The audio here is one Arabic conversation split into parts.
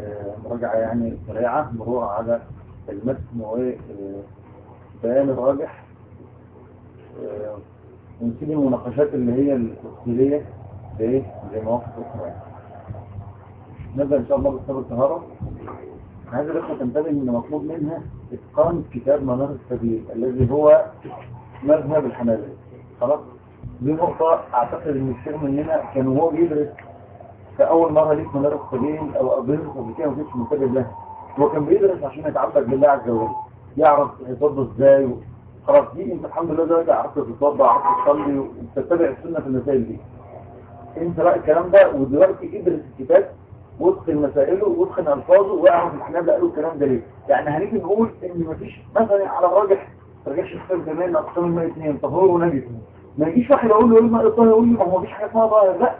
آه، مراجعة يعني سريعة مرور على المتن وبيان الراجح آه، ونسيب المناقشات اللي هي التفصيلية لإيه؟ لمواقف أخرى نبدأ إن شاء الله بكتاب الطهارة. هذه الأخوة تنتبه أن مطلوب منها إتقان كتاب منار السبيل الذي هو مذهب الحنابلة. خلاص؟ دي نقطة أعتقد أن كثير مننا كان وهو بيدرس كأول مرة ليك منار السبيل أو أبرز قبل كده ما كنتش منتبه لها. هو كان بيدرس عشان يتعبد بالله عز وجل يعرف يصد إزاي. خلاص دي أنت الحمد لله دلوقتي عرفت تتصدى عرفت تصلي وتتبع السنة في المسائل دي. أنت بقى الكلام ده ودلوقتي ادرس الكتاب وادخل مسائله وادخل ألفاظه وأعرف الحنابلة قالوا الكلام ده ليه. يعني هنيجي نقول إن مفيش مثلا على الراجح رجعش الكتاب زمان أقسام الماء اثنين طهور ونجس ما يجيش واحد يقول له الماء الطاهر يقول لي ما هو مفيش حاجة اسمها طاهر لا.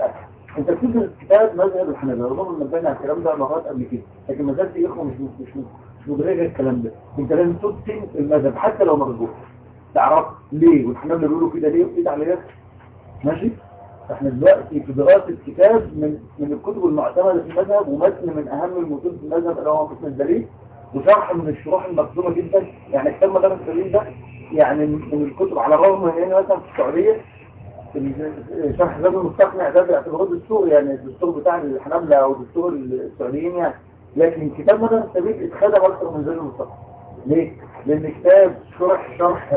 انت بتدرس كتاب مذهب الحنابلة رغم إن على الكلام ده مرات قبل كده لكن ما زالت إخوة مش مش مش مدركه الكلام ده. انت لازم تتقن المذهب حتى لو مرجوح تعرف ليه؟ والحنابلة بيقولوا كده ليه؟ وايه عليك ماشي؟ إحنا دلوقتي في دراسة كتاب من من الكتب المعتمدة في المذهب ومتن من أهم المتون في المذهب اللي هو متن الدليل وشرح من الشروح المخزومة جدا. يعني كتاب مدرسة الدليل ده يعني من الكتب على الرغم من ان مثلا في السعودية شرح زاد المستقنع ده باعتباره دستور يعني الدستور بتاع الحنابلة أو دستور السعوديين يعني. لكن كتاب مدرسة الدليل اتخدم أكثر من زاد المستقنع ليه؟ لأن كتاب شرح شرح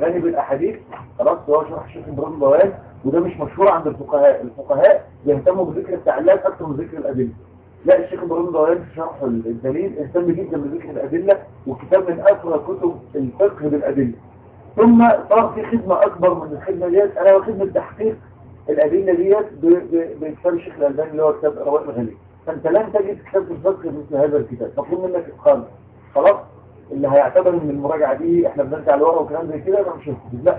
غني بالاحاديث خلاص هو شرح الشيخ إبراهيم بوان وده مش مشهور عند الفقهاء. الفقهاء بيهتموا بذكر التعليلات أكثر من ذكر الأدلة. لا الشيخ إبراهيم بوان في شرح الدليل اهتم جدا بذكر الأدلة وكتاب من اثرى كتب الفقه بالأدلة. ثم صار في خدمة أكبر من الخدمة ديت. أنا وخدمه تحقيق الأدلة ديت بكتاب الشيخ الألباني اللي هو كتاب روائح الغني. فأنت لن تجد كتاب الفقه مثل هذا الكتاب. مطلوب منك إتقان. خلاص؟ اللي هيعتبر إن المراجعة دي إحنا بنرجع لورا وكلام زي كده أنا مش هستفيد لا.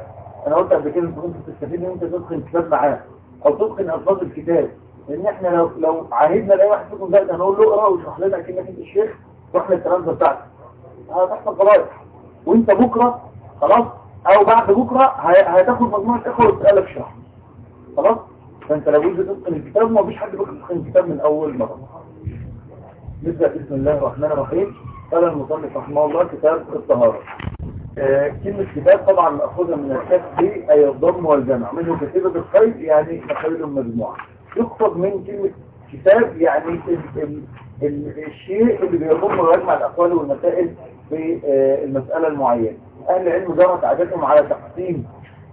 أنا قلت قبل كده أنت ممكن تستفيد إن أنت تدخل كتاب معاه أو تدخل ألفاظ الكتاب. لأن إحنا لو لو عاهدنا لأي واحد فيكم دلوقتي هنقول له اقرأ واشرح لنا كانك أنت الشيخ وإحنا الترانزه بتاعتك هتحصل فضايح وأنت بكرة خلاص؟ أو بعد بكرة هتاخد مجموعة إخوة وتسالك شرح خلاص؟ فأنت لو جيت تدخل الكتاب ما فيش حد بيدخل الكتاب من أول مرة. نبدا بسم الله الرحمن الرحيم. قال المصنف رحمه الله كتاب الطهارة. آه كلمة كتاب طبعا مأخوذة من الكتب أي الضم والجمع. منه كتيبة الخير يعني مخيل مجموعة. يقصد من كلمة كتاب يعني ال ال ال الشيء اللي بيضم ويجمع الأقوال والمسائل في آه المسألة المعينة. أهل العلم جرت عادتهم على تقسيم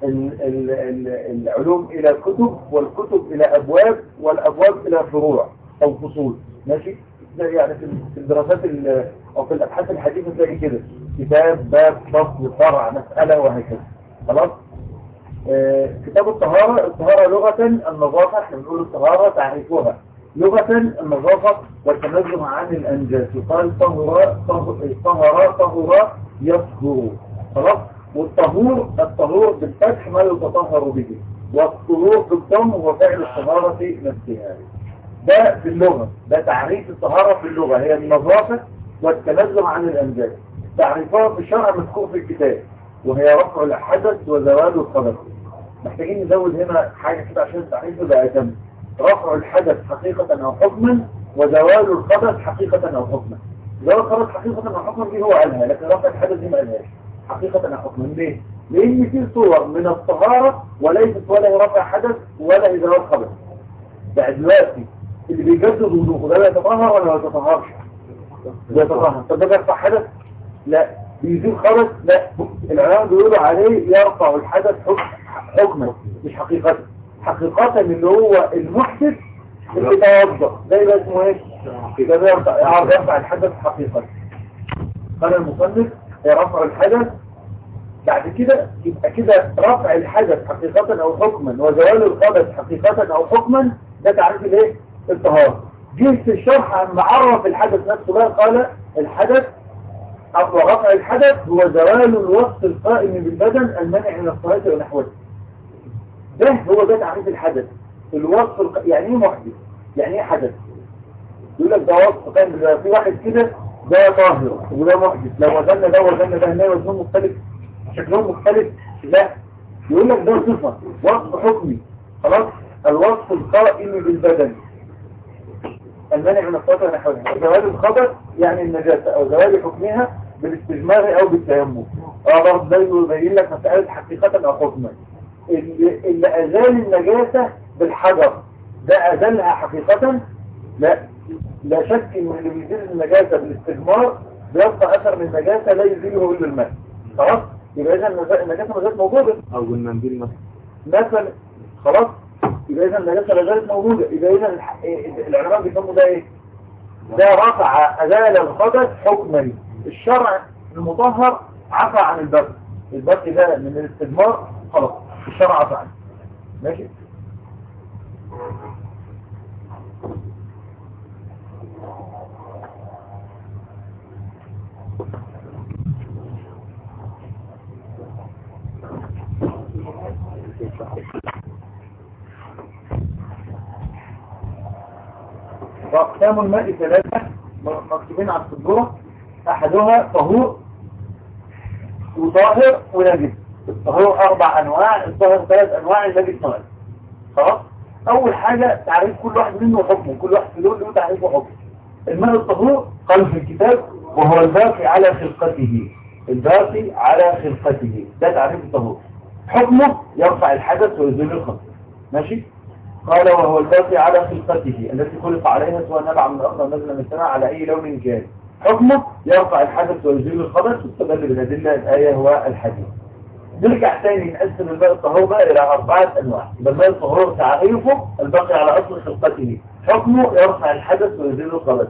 ال ال ال العلوم إلى كتب والكتب إلى أبواب والأبواب إلى فروع أو فصول. ماشي؟ يعني في الدراسات أو في الأبحاث الحديثة تلاقي كده. كتاب باب فصل فرع مسألة وهكذا. خلاص؟ آه كتاب الطهارة الطهارة لغة النظافة إحنا بنقول الطهارة تعريفها. لغة النظافة والتنزه عن الانجاس يقال طهر طهر طهر يطهر. خلاص؟ والطهور الطهور بالفتح ما يتطهر به. والطهور بالضم هو فعل الطهارة نفسها. ده في اللغة. ده تعريف الطهارة في اللغة. هي النظافة والتنزه عن الأنجاز. تعريفها في الشرع مذكور في الكتاب. وهي رفع الحدث وزوال الخبث محتاجين نزود هنا حاجة كده عشان التعريف ده يتم رفع الحدث حقيقة أو حكما وزوال الخبث حقيقة أو حكما. زوال الخبث حقيقة أو حكما دي هو قالها لكن رفع الحدث دي ما قالهاش. حقيقة حكما ليه؟ لأن في صور من الطهارة وليست ولا رفع حدث ولا زوال خبث بعد دلوقتي اللي بيجدد وضوءه ده يتطهر ولا ما يتطهرش. يتطهر. طب ده بيرفع حدث؟ لا. بيزيل خبث لا. العلماء بيقولوا عليه يرفع الحدث حكما. مش حقيقة. حقيقة اللي هو المحدث اللي توضأ ده يبقى اسمه إيه؟ ده بيرفع يرفع الحدث حقيقة. قال المصنف رفع الحدث بعد كده يبقى كده رفع الحدث حقيقة أو حكما وزوال الخبث حقيقة أو حكما ده تعريف الإيه؟ الطهارة. جه في الشرح عن عرف الحدث نفسه بقى قال الحدث أو رفع الحدث هو زوال الوصف القائم بالبدن المنع من الصلاة ونحوه ده هو ده تعريف الحدث. الوصف الق... يعني إيه محدث؟ يعني إيه حدث؟ يقول لك ده وصف قائم بالبدن. في واحد كده ده طاهر وده محدث. لو وزن ده وزن ده هنا وزنهم مختلف شكلهم مختلف لا. يقول لك ده صفة وصف حكمي. خلاص؟ الوصف القائم بالبدن. المانع من الخطر نحوها زوال الخبر يعني النجاسة أو زوال حكمها بالاستجمار أو بالتيمم. آه برضه ده يبين لك مسألة حقيقة أو حكما اللي أزال النجاسة بالحجر ده ازالها حقيقة؟ لا. لا شك إن اللي بيزيل النجاسة بالاستجمار بيبقى أثر من النجاسة لا يزيله إلا الماء خلاص؟ يبقى اذا النجاسة ما زالت موجودة. أو المنديل مثلا. مثلا خلاص؟ يبقى اذا النجاسة لا زالت موجودة. يبقى اذا إيه، العلماء بيسموا ده إيه؟ ده رفع أزال الخبث حكما. الشرع المطهر عفى عن البرد البرد ده من الاستجمار خلاص. الشرع عفى عنه. ماشي؟ وأقسام الماء ثلاثة مكتوبين على السبورة أحدها طهور وطاهر ونجس الطهور أربع أنواع الطاهر ثلاث أنواع النجس نوع خلاص؟ أول حاجة تعريف كل واحد منه حكمه كل واحد في له تعريف وحكم الماء الطهور قال في الكتاب وهو الباقي على خلقته. الباقي على خلقته. ده تعريف الطهور. حكمه يرفع الحدث ويزيل الخطر ماشي؟ قال وهو الباقي على خلقته التي خلق عليها سواء نبع من الأرض نزل من السماء على أي لون كان. حكمه يرفع الحدث ويزيل الخبث واستدل بالأدلة الآية هو الحديث. نرجع تاني نقسم الماء الطهور بقى إلى أربعة أنواع. يبقى الماء الطهور تعريفه الباقي على أصل خلقته. حكمه يرفع الحدث ويزيل الخبث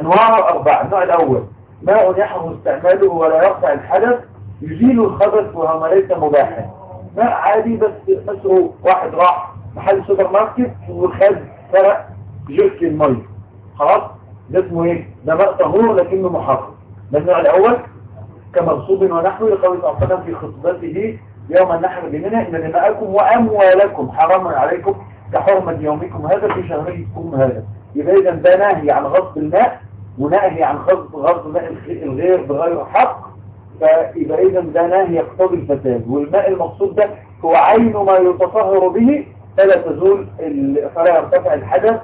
أنواعه أربعة. النوع الأول ماء يحرم استعماله ولا يرفع الحدث يزيل الخبث وهو ليس مباحا. ماء عادي بس مسه واحد راح محل سوبر ماركت وخد فرق جرك المية خلاص؟ ده اسمه إيه؟ ده ماء طهور لكنه محرم ده النوع الأول. كمغصوب ونحوه لقول صلى في خطبته يوم النحر بمنى. إن دماءكم وأموالكم حرام عليكم. كحرمة يومكم هذا في شهركم هذا. يبقى اذا ده نهي عن غصب الماء ونهي عن غصب غصب ماء الغير بغير حق. فيبقى اذا ده نهي يقتضي الفساد. والماء المقصود ده هو عين ما يتطهر به فلا تزول فلا يرتفع الحدث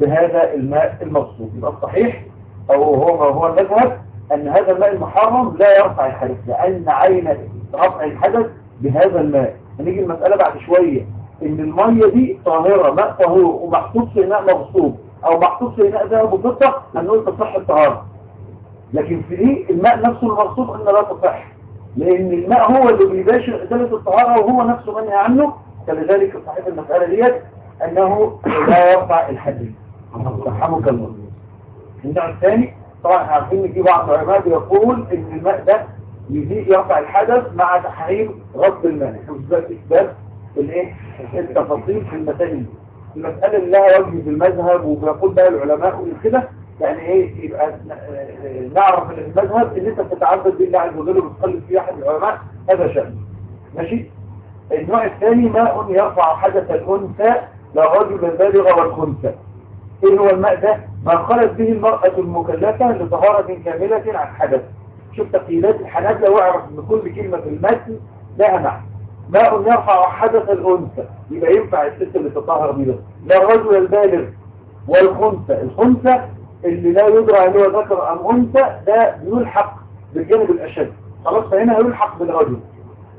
بهذا الماء المقصود. يبقى الصحيح أو هو ما هو المذهب أن هذا الماء المحرم لا يرفع الحدث لأن عين رفع الحدث بهذا الماء. هنيجي المسألة بعد شوية. إن المية دي طاهرة ماء طهور ومحطوط في اناء مغصوب أو محطوط في اناء ذهب وفضة هنقول تصح الطهارة. لكن في دي الماء نفسه المغصوب أن لا تصح. لأن الماء هو اللي بيباشر ازالة الطهارة وهو نفسه منهي عنه فلذلك صحيح المسألة ديت أنه لا يرفع الحديث رحمك الله. النوع الثاني طبعا إحنا عارفين إن في بعض العلماء بيقول إن الماء ده يزيد يرفع الحدث مع تحريم غصب الماء. إحنا مش بس إثبات الإيه؟ التفاصيل في المسائل دي. المسألة اللي لها وجه في المذهب وبيقول بقى العلماء وكده يعني إيه؟ يبقى نعرف المذهب ان أنت بتتعبد بالله عز وجل وبتصلي في احد العلماء هذا شأن. ماشي؟ النوع الثاني ماء يرفع حدث الأنثى لا رجل البالغ والخنثى إيه هو الماء ده؟ ما خلت به المرأة المكلفة لطهارة كاملة عن حدث. شوف تقييدات الحنابلة واعرف إن كل كلمة في المتن لها معنى. ماء يرفع حدث الأنثى. يبقى ينفع الست اللي تطهر بيه ده لا الرجل البالغ والخنثى الخنثى اللي لا يدرى هل هو ذكر أم أنثى ده يلحق بالجانب الأشد. خلاص فهنا يلحق بالرجل.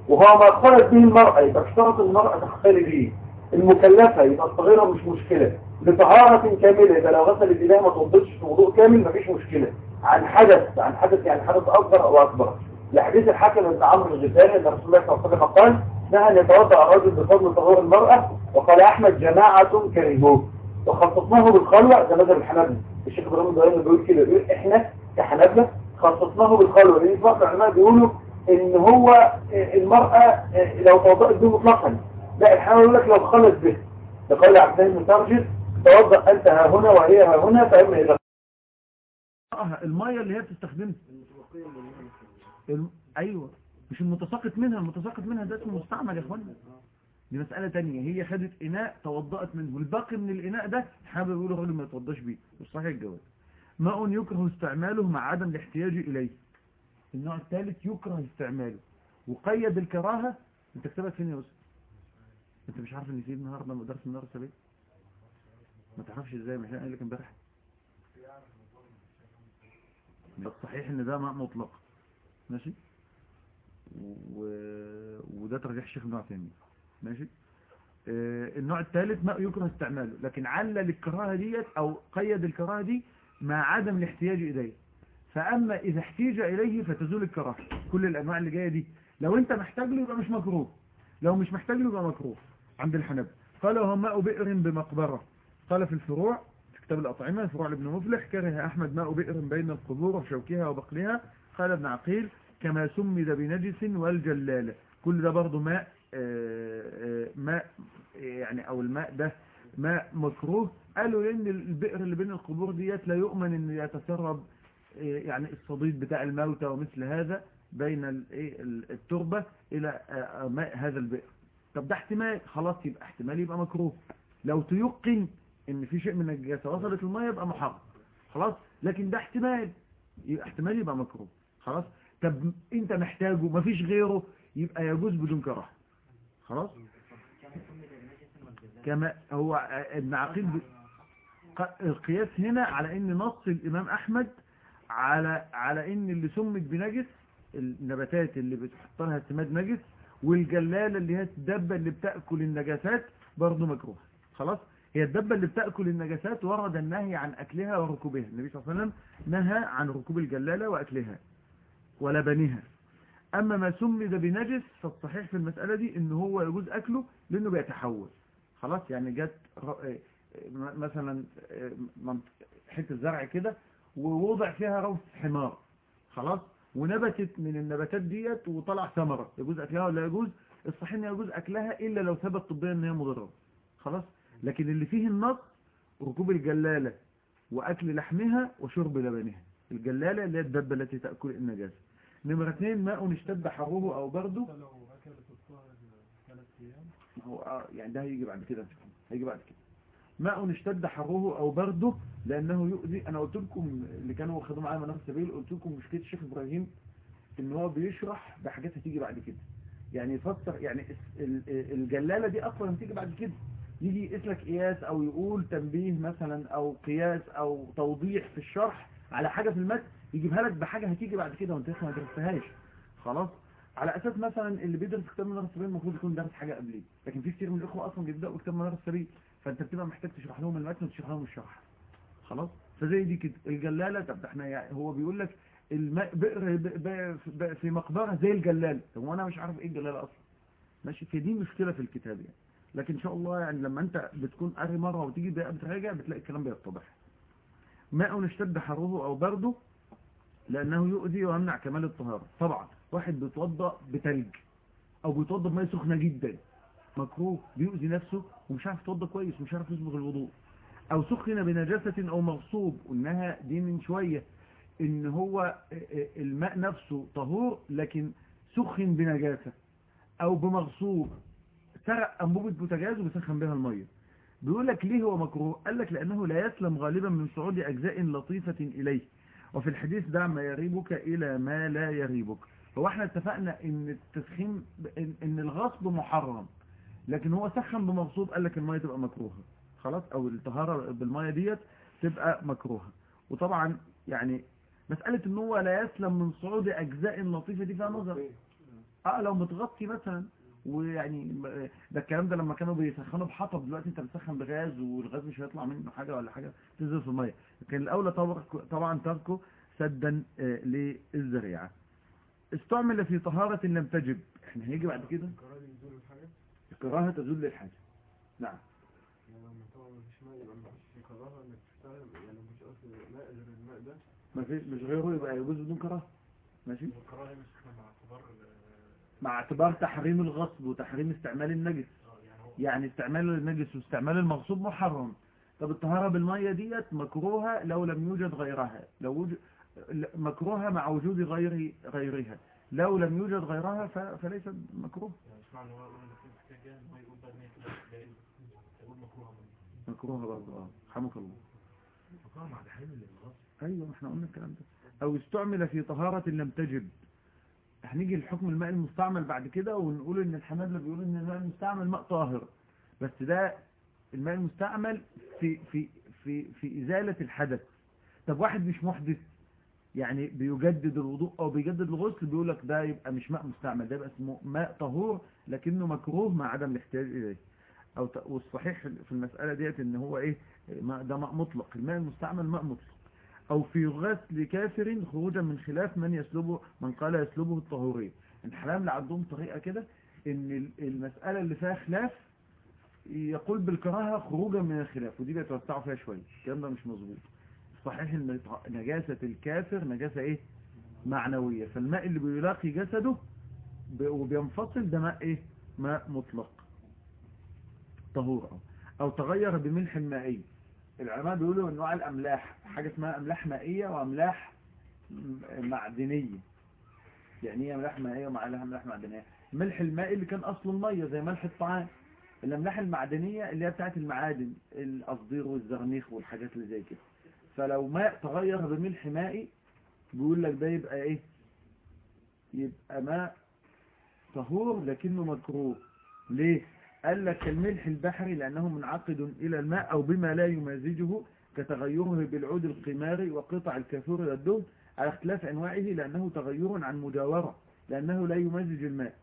وهو ما خلت به المرأة يبقى اشترط المرأة تختلي به. المكلفة يبقى الصغيرة مش مشكلة. لطهارة كاملة إذا لو غسلت إيديها ما توضتش في وضوء كامل مفيش مشكلة. عن حدث عن حدث يعني حدث أصغر أو أكبر. لحديث الحاكم بن عمرو الغفاري أن رسول الله صلى الله عليه وسلم قال نهى أن يتوضأ الرجل بفضل طهور المرأة وقال أحمد جماعة كرهوه. وخصصناه بالخلوة ده مذهب الحنابلة. الشيخ إبراهيم الضياني بيقول كده بيقول إحنا كحنابلة خصصناه بالخلوة. لأن بعض العلماء بيقولوا إن هو المرأة لو توضأت به مطلقا. لا الحنابلة يقول لك لو خلت به. لقال عبد الله ترجل توضأ أنت ها هنا وهي ها هنا فإما إذا المية اللي هي بتستخدمها. الم... أيوه. مش المتساقط منها المتساقط منها ده اسمه مستعمل يا اخوانا دي مسألة تانية. هي خدت إناء توضأت منه. والباقي من الإناء ده حابب يقول الراجل ما يتوضاش بيه. مش صحيح ماء يكره استعماله مع عدم الاحتياج إليه. النوع الثالث يكره استعماله. وقيد الكراهة. أنت كتبت فين يا يوسف أنت مش عارف إن في النهارده درس النهارده ليه ما تعرفش إزاي؟ مش قال لك امبارح الصحيح إن ده ماء مطلق. ماشي؟ و... وده ترجيح الشيخ ابن عثيمين ماشي؟ آه، النوع الثالث ماء يكره استعماله لكن علل الكراهة ديت أو قيد الكراهة دي مع عدم الاحتياج إليه. فأما إذا احتيج إليه فتزول الكراهة كل الأنواع اللي جاية دي. لو أنت محتاج له يبقى مش مكروه. لو مش محتاج له يبقى مكروه. عند الحنابلة قال هو ماء بئر بمقبرة. قال في الفروع في كتاب الأطعمة فروع لابن مفلح كره أحمد ماء بئر بين القبور وشوكها وبقلها. قال ابن عقيل كما سمد بنجس والجلالة كل ده برضه ماء آه، ماء يعني أو الماء ده ماء مكروه. قالوا لأن البئر اللي بين القبور ديت لا يؤمن أن يتسرب يعني الصديد بتاع الموتى ومثل هذا بين إيه ال- التربة إلى آه، ماء هذا البئر. طب ده احتمال. خلاص يبقى احتمال يبقى مكروه. لو تيقن إن في شيء من النجاسه وصلت الميه يبقى محرم. خلاص لكن ده احتمال. يبقى احتمال يبقى مكروه. خلاص طب أنت محتاجه مفيش غيره يبقى يجوز بدون كراهة. خلاص؟ كما هو ابن عقيل ب- ق- القياس هنا على إن نص الإمام أحمد على على إن اللي سمت بنجس النباتات اللي بتحط لها سماد نجس والجلالة اللي هي الدبة اللي بتأكل النجاسات برضه مكروه خلاص؟ هي الدبة اللي بتأكل النجاسات ورد النهي عن أكلها وركوبها. النبي صلى الله عليه وسلم نهى عن ركوب الجلالة وأكلها ولبنها. أما ما سمد بنجس فالصحيح في المسألة دي إن هو يجوز أكله لأنه بيتحول. خلاص يعني جت آه، مثلا آه، حتة زرع كده ووضع فيها روث حمار. خلاص؟ ونبتت من النباتات ديت وطلع ثمرة. يجوز أكلها ولا يجوز؟ الصحيح إن يجوز أكلها إلا لو ثبت طبيا إن هي مضرة. خلاص؟ لكن اللي فيه النص ركوب الجلالة وأكل لحمها وشرب لبنها. الجلالة اللي هي الدبة التي تأكل النجاسة. نمرة اثنين ماء اشتد حره أو برده. هو آه يعني ده هيجي بعد كده. إن. هيجي بعد كده. ماء اشتد حره أو برده لأنه يؤذي. أنا قلت لكم اللي كانوا واخدوا معايا منار السبيل قلت لكم مشكلة الشيخ إبراهيم إن هو بيشرح بحاجات هتيجي بعد كده. يعني يفسر يعني الس- ال- ال- الجلالة دي أصلا هتيجي بعد كده. يجي يقيس لك قياس أو يقول تنبيه مثلا أو قياس أو توضيح في الشرح على حاجة في المتن. يجيبها لك بحاجة هتيجي بعد كده وانت لسه ما درستهاش. خلاص؟ على أساس مثلا اللي بيدرس كتاب منار السبيل المفروض يكون دارس حاجة قبليه. لكن في كتير من الأخوة أصلا بيبدأوا كتاب منار السبيل فأنت بتبقى محتاج تشرح لهم المتن وتشرح لهم الشرح. خلاص؟ فزي دي كده. الجلالة طب إحنا يعني هو بيقول لك الماء بئر في مقبرة زي الجلالة. طب وأنا مش عارف إيه الجلالة أصلا؟ ماشي؟ في دي مشكلة في الكتاب يعني. لكن إن شاء الله يعني لما أنت بتكون قاري مرة وتيجي بتراجع بتلاقي الكلام بيتضح. ماء اشتد حره أو برده لأنه يؤذي ويمنع كمال الطهارة. طبعا واحد بيتوضأ بتلج أو بيتوضأ بمية سخنة جدا. مكروه بيؤذي نفسه ومش عارف يتوضأ كويس ومش عارف يصبغ الوضوء. أو سخن بنجاسة أو مغصوب قلناها دي من شوية إن هو الماء نفسه طهور لكن سخن بنجاسة أو بمغصوب. سرق أنبوبة بوتاجاز وبيسخن بها المية. بيقول لك ليه هو مكروه؟ قال لك لأنه لا يسلم غالبا من صعود أجزاء لطيفة إليه. وفي الحديث دع ما يريبك إلى ما لا يريبك. هو إحنا اتفقنا إن التسخين ان, الغصب محرم لكن هو سخن بمغصوب قال لك المية تبقى مكروهة. خلاص؟ أو الطهارة بالمية ديت تبقى مكروهة. وطبعا يعني مسألة إن هو لا يسلم من صعود أجزاء لطيفه دي فيها نظر. آه لو متغطي مثلا. ويعني ده الكلام ده لما كانوا بيسخنوا بحطب دلوقتي انت بتسخن بغاز والغاز مش هيطلع منه حاجة ولا حاجة تنزل في المية. لكن الأولى طبعا تركه سدا آه، للذريعة. استعمل في طهارة لم تجب. إحنا هيجي بعد كده؟ الكراهه تزول للحاجة. نعم. يعني يعني ما فيش مش غيره يبقى يجوز بدون كراهه ماشي. والكراهة مش مع اعتبار مع اعتبار تحريم الغصب وتحريم استعمال النجس. يعني استعمال النجس واستعمال المغصوب محرم. طب الطهارة بالمية ديت مكروهة لو لم يوجد غيرها. لو وجد مكروهة مع وجود غير غيرها. لو لم يوجد غيرها ف... فليس مكروه. مكروهة برضه آه. حمك الله. مكروهة مع تحريم الغصب. أيوه إحنا قلنا الكلام ده. أو استعمل في طهارة لم تجب هنيجي لحكم الماء المستعمل بعد كده ونقول إن الحنابلة بيقولوا إن الماء المستعمل ماء طاهر. بس ده الماء المستعمل في في في في إزالة الحدث. طب واحد مش محدث يعني بيجدد الوضوء أو بيجدد الغسل بيقول لك ده يبقى مش ماء مستعمل ده يبقى اسمه ماء طهور لكنه مكروه مع عدم الاحتياج إليه. أو والصحيح في المسألة ديت إن هو إيه ده ماء مطلق. الماء المستعمل ماء مطلق. أو في غسل كافر خروجا من خلاف من يسلبه من قال يسلبه الطهورية الحلام عندهم طريقة كده إن ال- المسألة اللي فيها خلاف يقول بالكراهة خروجا من الخلاف ودي بيتوسعوا فيها شوية. الكلام ده مش مظبوط. صحيح إن نجاسة الكافر نجاسة إيه؟ معنوية. فالماء اللي بيلاقي جسده وبينفصل ده ماء إيه؟ ماء مطلق. طهور. أو, أو تغير بملح المائي. العلماء بيقولوا انواع الاملاح حاجة اسمها أملاح مائية وأملاح معدنية. يعني إيه أملاح مائية ومعلها أملاح معدنية؟ الملح المائي اللي كان أصله المية زي ملح الطعام. الأملاح المعدنية اللي هي بتاعت المعادن القصدير والزرنيخ والحاجات اللي زي كده. فلو ماء تغير بملح مائي بيقول لك ده يبقى إيه؟ يبقى ماء طهور لكنه مكروه. ليه؟ قال لك الملح البحري لأنه منعقد إلى الماء أو بما لا يمازجه كتغيره بالعود القماري وقطع الكافور والدهن على اختلاف أنواعه لأنه تغير عن مجاورة لأنه لا يمازج الماء.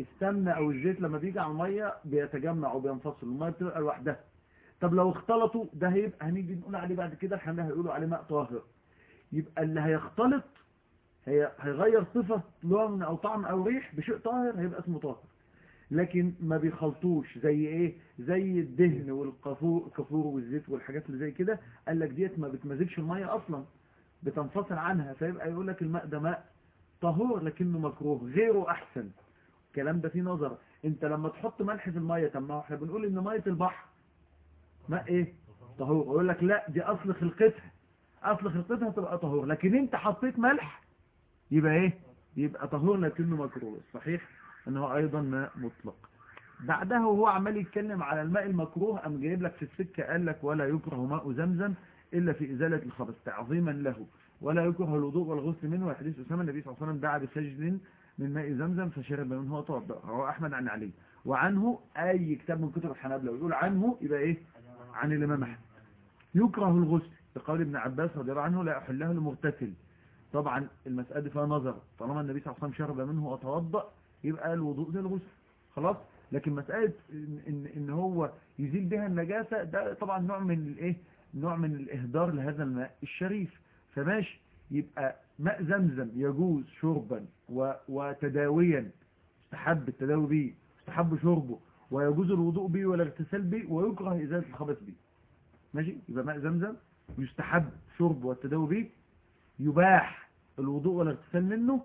السمنة أو الزيت لما بيجي على المية بيتجمع وبينفصل المية بتبقى لوحدها. طب لو اختلطوا ده هيبقى هنيجي نقول عليه بعد كده الحمد هيقولوا عليه ماء طاهر. يبقى اللي هيختلط هي هيغير صفة لون أو طعم أو ريح بشيء طاهر هيبقى اسمه طاهر. لكن ما بيخلطوش زي إيه؟ زي الدهن والكفور الكفور والزيت والحاجات اللي زي كده. قال لك ديت ما بتمزجش المية أصلا. بتنفصل عنها. فيبقى يقول لك الماء ده ماء طهور لكنه مكروه. غيره أحسن. الكلام ده فيه نظر. أنت لما تحط ملح في المية طب ما إحنا بنقول إن مية البحر ماء إيه؟ طهور. يقول لك لا دي أصل خلقتها. أصل خلقتها تبقى طهور. لكن أنت حطيت ملح يبقى إيه؟ يبقى طهور لكنه مكروه. صحيح؟ إنه أيضا ماء مطلق. بعدها وهو عمال يتكلم على الماء المكروه قام جايب لك في السكة قال لك ولا يكره ماء زمزم إلا في إزالة الخبث تعظيما له. ولا يكره الوضوء والغسل منه وحديث أسامة النبي صلى الله عليه وسلم دعا بسجل من ماء زمزم فشرب منه وتوضأ رواه أحمد عن علي. وعنه أي كتاب من كتب الحنابلة ويقول عنه يبقى إيه؟ عن الإمام أحمد يكره الغسل بقول ابن عباس رضي الله عنه لا يحله لمغتسل طبعا المسألة فيها نظر. طالما النبي صلى الله عليه وسلم شرب منه وتوضأ يبقى الوضوء زي الغسل. خلاص؟ لكن مسألة إن, إن, هو يزيل بها النجاسة ده طبعا نوع من الإيه؟ نوع من الإهدار لهذا الماء الشريف. فماشي يبقى ماء زمزم يجوز شربا وتداويا استحب التداوي به استحب شربه ويجوز الوضوء به والاغتسال به ويكره إزالة الخبث به. ماشي؟ يبقى ماء زمزم يستحب شربه والتداوي به يباح الوضوء والاغتسال منه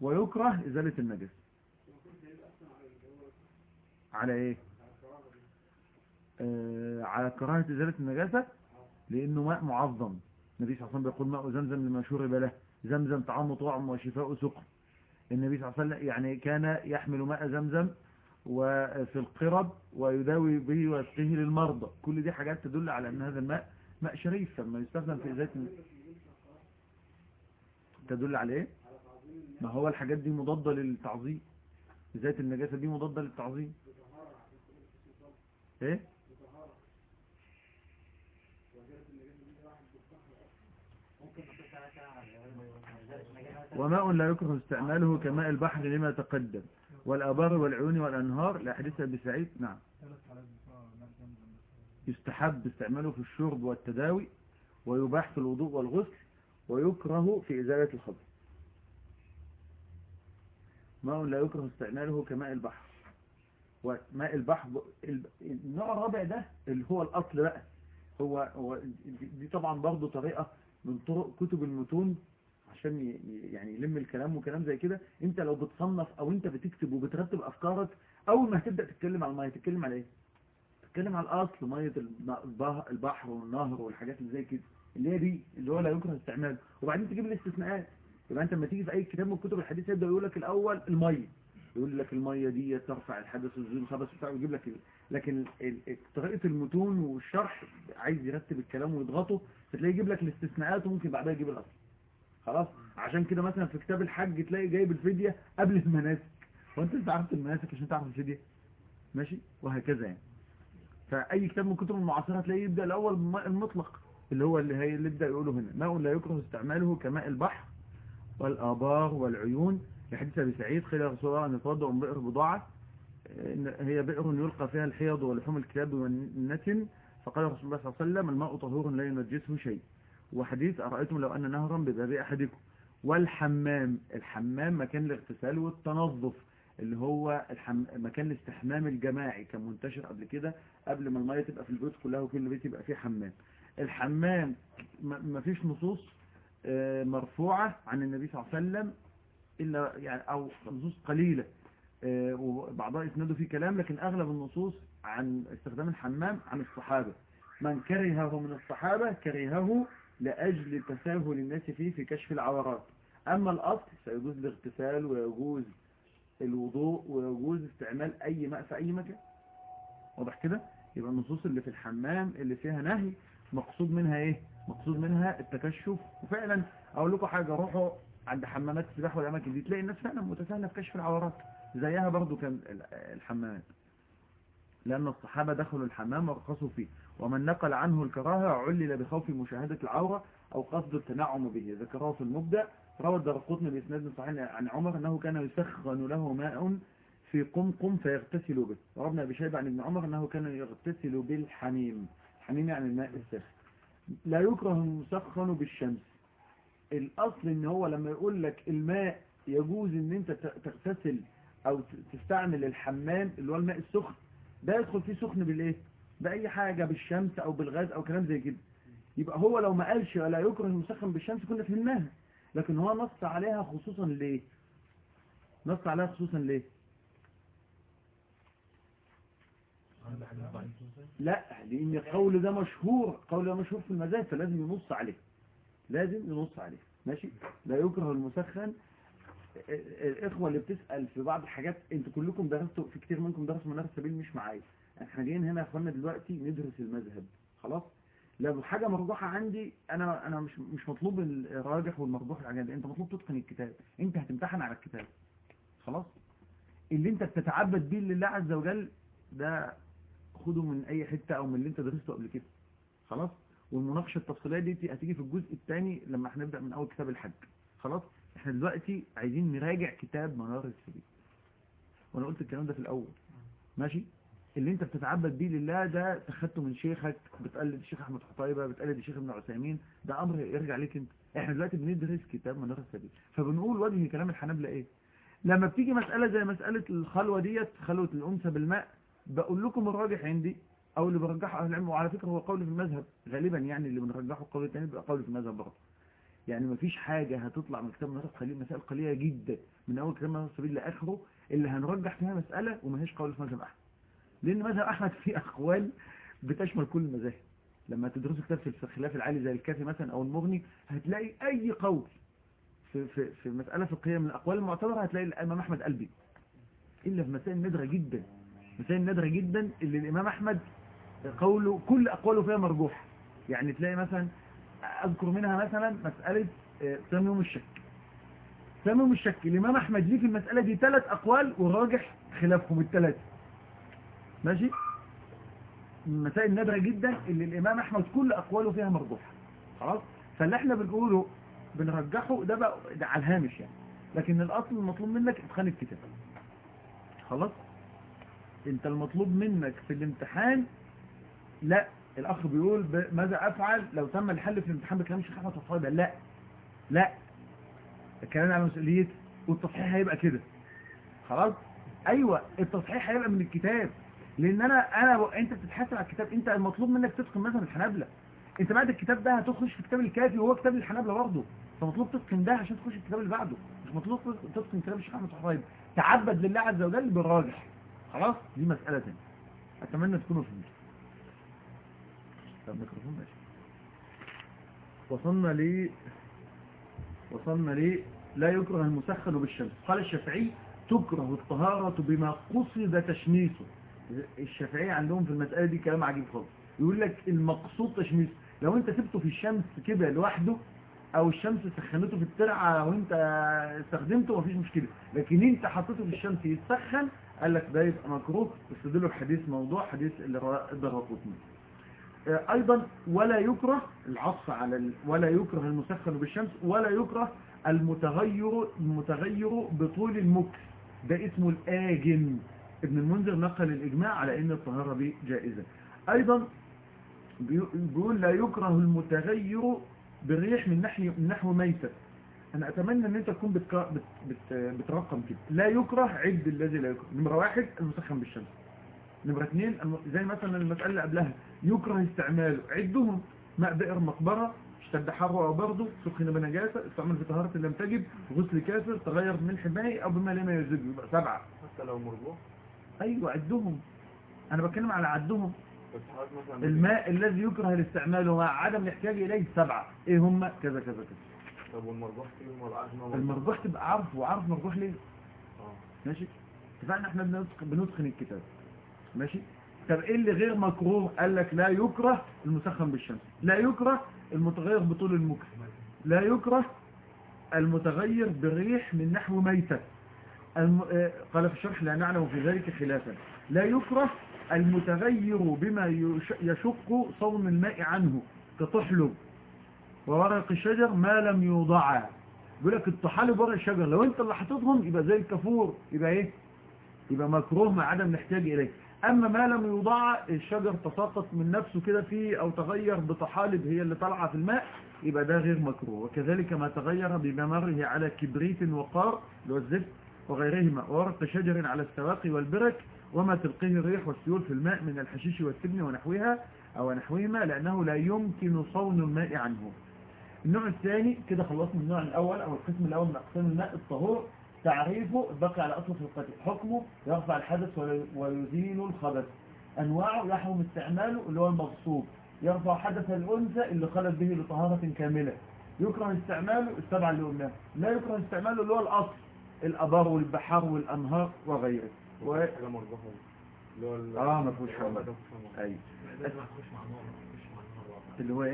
ويكره إزالة النجس على إيه؟ آه على كراهة إزالة النجاسة لأنه ماء معظم. النبي صلى الله عليه وسلم بيقول ماء زمزم لما شرب له. زمزم طعام طعم وشفاء سقم. النبي صلى الله عليه وسلم يعني كان يحمل ماء زمزم وفي القرب ويداوي به ويسقيه للمرضى. كل دي حاجات تدل على أن هذا الماء ماء شريف. لما يستخدم في إزالة تدل على إيه؟ ما هو الحاجات دي مضادة للتعظيم. ذات النجاسة دي مضادة للتعظيم. إيه؟ وماء لا يكره استعماله كماء البحر لما تقدم. والآبار والعيون والأنهار لأحدثها بسعيد نعم. يستحب استعماله في الشرب والتداوي ويباح في الوضوء والغسل ويكره في إزالة الخبث ماء لا يكره استعماله كماء البحر. وماء البحر النوع الرابع ده اللي هو الأصل بقى هو, هو دي طبعا برضه طريقة من طرق كتب المتون عشان يعني يلم الكلام وكلام زي كده. انت لو بتصنف أو انت بتكتب وبترتب أفكارك أول ما هتبدأ تتكلم على المية تتكلم على إيه؟ تتكلم على الأصل مية البحر والنهر والحاجات اللي زي كده اللي هي دي اللي هو لا يكره استعماله وبعدين تجيب الاستثناءات. يبقى انت لما تيجي في أي كتاب من كتب الحديث يبدأ يقول لك الأول المية. يقول لك المية دي ترفع الحدث وتزيل الخبث وبتاع ويجيب لك لكن طريقة المتون والشرح عايز يرتب الكلام ويضغطه فتلاقيه يجيب لك الاستثناءات وممكن بعدها يجيب الأصل. خلاص؟ عشان كده مثلا في كتاب الحج تلاقي جايب الفدية قبل المناسك. وانت أنت عرفت المناسك عشان تعرف الفدية؟ ماشي؟ وهكذا يعني. فأي كتاب من الكتب المعاصرة تلاقيه يبدأ الأول بالماء المطلق اللي هو اللي هي اللي يبدأ يقوله هنا. ماء لا يكره استعماله كماء البحر والآبار والعيون لحديث أبي سعيد يا رسول الله أن يتوضأ من بئر بضاعة هي بئر يلقى فيها الحيض ولحوم الكلاب والنتن. فقال رسول الله صلى الله عليه وسلم الماء طهور لا ينجسه شيء. وحديث أرأيتم لو أن نهرا بباب أحدكم. والحمام الحمام مكان الاغتسال والتنظف اللي هو الحم... مكان الاستحمام الجماعي. كان منتشر قبل كده قبل ما المية تبقى في البيوت كلها وكل بيت يبقى فيه حمام. الحمام ما فيش نصوص آه، مرفوعة عن النبي صلى الله عليه وسلم. إلا يعني أو نصوص قليلة. آه، وبعضها يسندوا فيه كلام لكن أغلب النصوص عن استخدام الحمام عن الصحابة. من كرهه من الصحابة كرهه لأجل تساهل الناس فيه في كشف العورات. أما الأصل سيجوز الاغتسال ويجوز الوضوء ويجوز استعمال أي ماء في أي مكان. واضح كده؟ يبقى النصوص اللي في الحمام اللي فيها نهي مقصود منها إيه؟ مقصود منها التكشف. وفعلا أقول لكم حاجة روحوا عند حمامات السباحة والأماكن دي تلاقي الناس فعلا متساهلة في كشف العورات. زيها برضو كان الحمامات. لأن الصحابة دخلوا الحمام ورخصوا فيه. ومن نقل عنه الكراهة علل بخوف مشاهدة العورة أو قصد التنعم به. ذكره في المبدأ. روى الدرقطن بإسناد صحيح عن عمر أنه كان يسخن له ماء في قمقم فيغتسل به. وربنا بشيبة عن ابن عمر أنه كان يغتسل بالحميم. حميم يعني الماء الساخن. لا يكره المسخن بالشمس. الأصل إن هو لما يقول لك الماء يجوز إن أنت تغتسل أو تستعمل الحمام اللي هو الماء السخن ده يدخل فيه سخن بالإيه؟ بأي حاجة بالشمس أو بالغاز أو كلام زي كده. يبقى هو لو ما قالش ولا يكره المسخن بالشمس كنا فهمناها. لكن هو نص عليها خصوصا ليه؟ نص عليها خصوصا ليه؟ لا لأن القول ده مشهور قول ده مشهور في المذاهب فلازم ينص عليه. لازم ينص عليه ماشي؟ لا يكره المسخن. الإخوة اللي بتسأل في بعض الحاجات أنتوا كلكم درستوا في كتير منكم درسوا منار السبيل مش معايا. إحنا جايين هنا يا إخوانا دلوقتي ندرس المذهب. خلاص؟ لو حاجة مرجوحة عندي أنا أنا مش مش مطلوب الراجح والمرجوح الحاجات دي. أنت مطلوب تتقن الكتاب. أنت هتمتحن على الكتاب. خلاص؟ اللي أنت بتتعبد بيه لله عز وجل ده خده من أي حتة أو من اللي أنت درسته قبل كده. خلاص؟ والمناقشة التفصيلية دي هتيجي في الجزء الثاني لما هنبدأ من أول كتاب الحج. خلاص؟ إحنا دلوقتي عايزين نراجع كتاب منار السبيل وأنا قلت الكلام ده في الأول. ماشي؟ اللي أنت بتتعبد بيه لله ده تخدته من شيخك بتقلد الشيخ أحمد حطيبة بتقلد الشيخ ابن عثيمين. ده أمر يرجع ليك أنت. إحنا دلوقتي بندرس كتاب منار السبيل فبنقول وجه كلام الحنابلة إيه؟ لما بتيجي مسألة زي مسألة الخلوة ديت خلوة الأنثى بالماء بقول لكم الراجح عندي. أو اللي برجحه أهل العلم وعلى فكرة هو قول في المذهب غالبا يعني اللي بنرجحه القول الثاني بيبقى قول في المذهب برضه. يعني مفيش حاجة هتطلع من كتاب منار الخليل مسائل قليلة جدا من أول كتاب منار السبيل لآخره اللي هنرجح فيها مسألة وما هيش قول في مذهب أحمد. لأن مذهب أحمد فيه أقوال بتشمل كل المذاهب. لما تدرسوا كتاب في الخلاف العالي زي الكافي مثلا أو المغني هتلاقي أي قول في في في مسألة فقهية من الأقوال المعتبرة هتلاقي الإمام أحمد قلبي. إلا في مسائل نادرة جدا. مسائل نادرة جدا اللي الإمام أحمد قوله كل أقواله فيها مرجوح. يعني تلاقي مثلا أذكر منها مثلا مسألة صيام يوم الشك. يوم الشك الإمام أحمد ليه في المسألة دي ثلاث أقوال والراجح خلافهم الثلاثة ماشي؟ مسائل نادرة جدا اللي الإمام أحمد كل أقواله فيها مرجوحة خلاص؟ فاللي إحنا بنقوله بنرجحه ده بقى ده على الهامش يعني. لكن الأصل المطلوب منك إتقان الكتاب. خلاص؟ أنت المطلوب منك في الامتحان لا الأخ بيقول ماذا أفعل لو تم الحل في الامتحان بكلام الشيخ أحمد الصايبه لا. لا. الكلام على مسؤوليتي والتصحيح هيبقى كده. خلاص؟ أيوه التصحيح هيبقى من الكتاب. لأن أنا أنا أنت بتتحاسب على الكتاب. أنت المطلوب منك تتقن مثلا الحنابلة. أنت بعد الكتاب ده هتخش في كتاب الكافي وهو كتاب الحنابلة برضه. فمطلوب تتقن ده عشان تخش الكتاب اللي بعده. مش مطلوب تتقن كلام الشيخ أحمد الصايبه تعبد لله عز وجل بالراجح. خلاص؟ دي مسألة ثانية أتمنى تكونوا فهمتوا. الميكروفون ماشي. وصلنا لي وصلنا لي لا يكره المسخن بالشمس. قال الشافعي تكره الطهارة بما قصد تشميسه. الشافعية عندهم في المسألة دي كلام عجيب خالص. يقول لك المقصود تشميسه. لو انت سبته في الشمس كده لوحده أو الشمس سخنته في الترعة وانت استخدمته مفيش مشكلة. لكن انت حطيته في الشمس يتسخن قال لك ده يبقى مكروه. استدلوا بحديث موضوع حديث اللي آه، أيضا ولا يكره العطف على ال... ولا يكره المسخن بالشمس ولا يكره المتغير المتغير بطول المكس ده اسمه الآجن ابن المنذر نقل الإجماع على أن الطهارة به جائزة. أيضا بيقول لا يكره المتغير بالريح من نحو نحو ميتة. أنا أتمنى أن أنت تكون بتك... بت... بت... بترقم كده. لا يكره عد الذي لا يكره. نمرة واحد المسخن بالشمس. نمرة اثنين زي مثلا المسألة اللي قبلها يكره استعماله عدهم ماء بئر مقبرة اشتد حره أو برده سخن بنجاسة استعمل في طهارة لم تجب غسل كافر تغير بملح مائي أو بما لما يزيد يبقى سبعة. حتى لو مربوح أيوة عدهم. أنا بتكلم على عدهم. الماء الذي يكره الاستعمال مع عدم الاحتياج إليه سبعة. إيه هم؟ كذا كذا كذا. طب والمربوح فيهم ولا عارف إن هو المرجوح تبقى عارف وعارف مرجوح ليه؟ آه. ماشي؟ اتفقنا إحنا بنسخ- بنسخن الكتاب. ماشي؟ طب إيه اللي غير مكروه؟ قال لك لا يكره المسخن بالشمس. لا يكره المتغير بطول المكر لا يكره المتغير بالريح من نحو ميتة. الم... آه، قال في الشرح لا نعلم في ذلك خلافا. لا يكره المتغير بما يش... يشق صون الماء عنه كطحلب وورق الشجر ما لم يوضع. بيقول لك الطحالب ورق الشجر لو أنت اللي حاططهم يبقى زي الكافور يبقى إيه؟ يبقى مكروه مع عدم الاحتياج إليه. أما ما لم يوضع الشجر تساقط من نفسه كده فيه أو تغير بطحالب هي اللي طالعة في الماء يبقى ده غير مكروه. وكذلك ما تغير بممره على كبريت وقار اللي هو الزفت وغيرهما وورق شجر على السواقي والبرك وما تلقيه الريح والسيول في الماء من الحشيش والسبن ونحوها أو نحوهما لأنه لا يمكن صون الماء عنه. النوع الثاني كده خلصنا النوع الأول أو القسم الأول من أقسام الماء الطهور. تعريفه بقي على أصل خلقته حكمه يرفع الحدث ويزيل الخبث. أنواعه يحرم استعماله اللي هو المغصوب. يرفع حدث الأنثى اللي خلت به لطهارة كاملة. يكره استعماله السبعة اللي قلناها لا يكره استعماله اللي هو الأصل. الأبار والبحار والأنهار وغيره. و... آه، ما فيهوش الرابع. اللي هو هو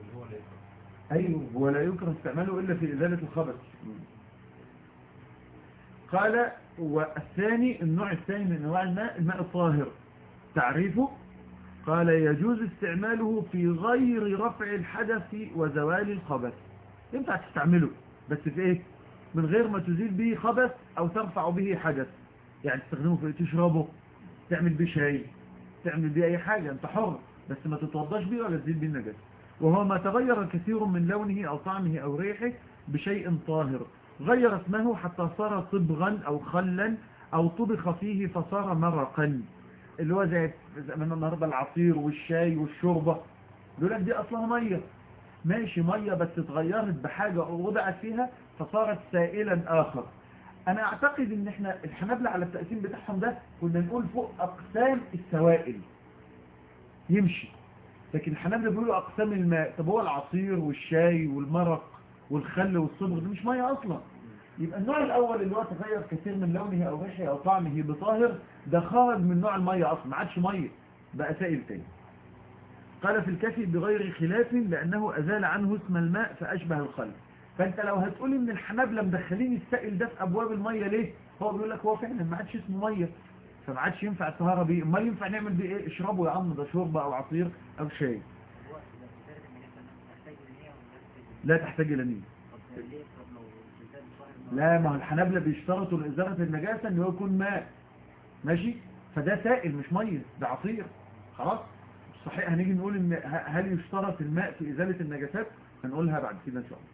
اللي هو أيوه ولا يكره استعماله إلا في إزالة الخبث قال والثاني النوع الثاني من أنواع الماء الماء الطاهر. تعريفه؟ قال يجوز استعماله في غير رفع الحدث وزوال الخبث. ينفع تستعمله بس في إيه؟ من غير ما تزيل به خبث أو ترفع به حدث. يعني تستخدمه في؟ تشربه تعمل به شاي تعمل به أي حاجة أنت حر بس ما تتوضاش به ولا تزيل به النجاسة وهو ما تغير كثير من لونه أو طعمه أو ريحه بشيء طاهر. غير اسمه حتى صار صبغا أو خلا أو طبخ فيه فصار مرقا. اللي هو زي من النهارده العصير والشاي والشوربة. يقول لك دي أصلها مية. ماشي مية بس اتغيرت بحاجة وضعت فيها فصارت سائلا آخر. أنا أعتقد إن إحنا الحنابلة على التقسيم بتاعهم ده كنا نقول فوق أقسام السوائل. يمشي. لكن الحنابلة بيقولوا أقسام الماء. طب هو العصير والشاي والمرق والخل والصبغ ده مش مية أصلا. يبقى النوع الأول اللي هو تغير كثير من لونه أو ريحه أو طعمه بطاهر ده خرج من نوع المية أصلا ما عادش مية بقى سائل تاني. قال في الكافي بغير خلاف لأنه أزال عنه اسم الماء فأشبه الخل. فأنت لو هتقول إن الحنابلة مدخلين السائل ده في أبواب المية ليه؟ هو بيقول لك هو فعلا ما عادش اسمه مية. فما عادش ينفع الطهارة بيه. أمال ينفع نعمل بيه إيه؟ اشربه يا عم ده شوربة أو عصير أو شاي. لا تحتاج إلى نية. لا ما هو الحنابلة بيشترطوا لإزالة النجاسة إن هو يكون ماء. ماشي؟ فده سائل مش مية ده عصير. خلاص؟ صحيح هنيجي نقول إن هل يشترط الماء في إزالة النجاسات؟ هنقولها بعد كده إن شاء الله.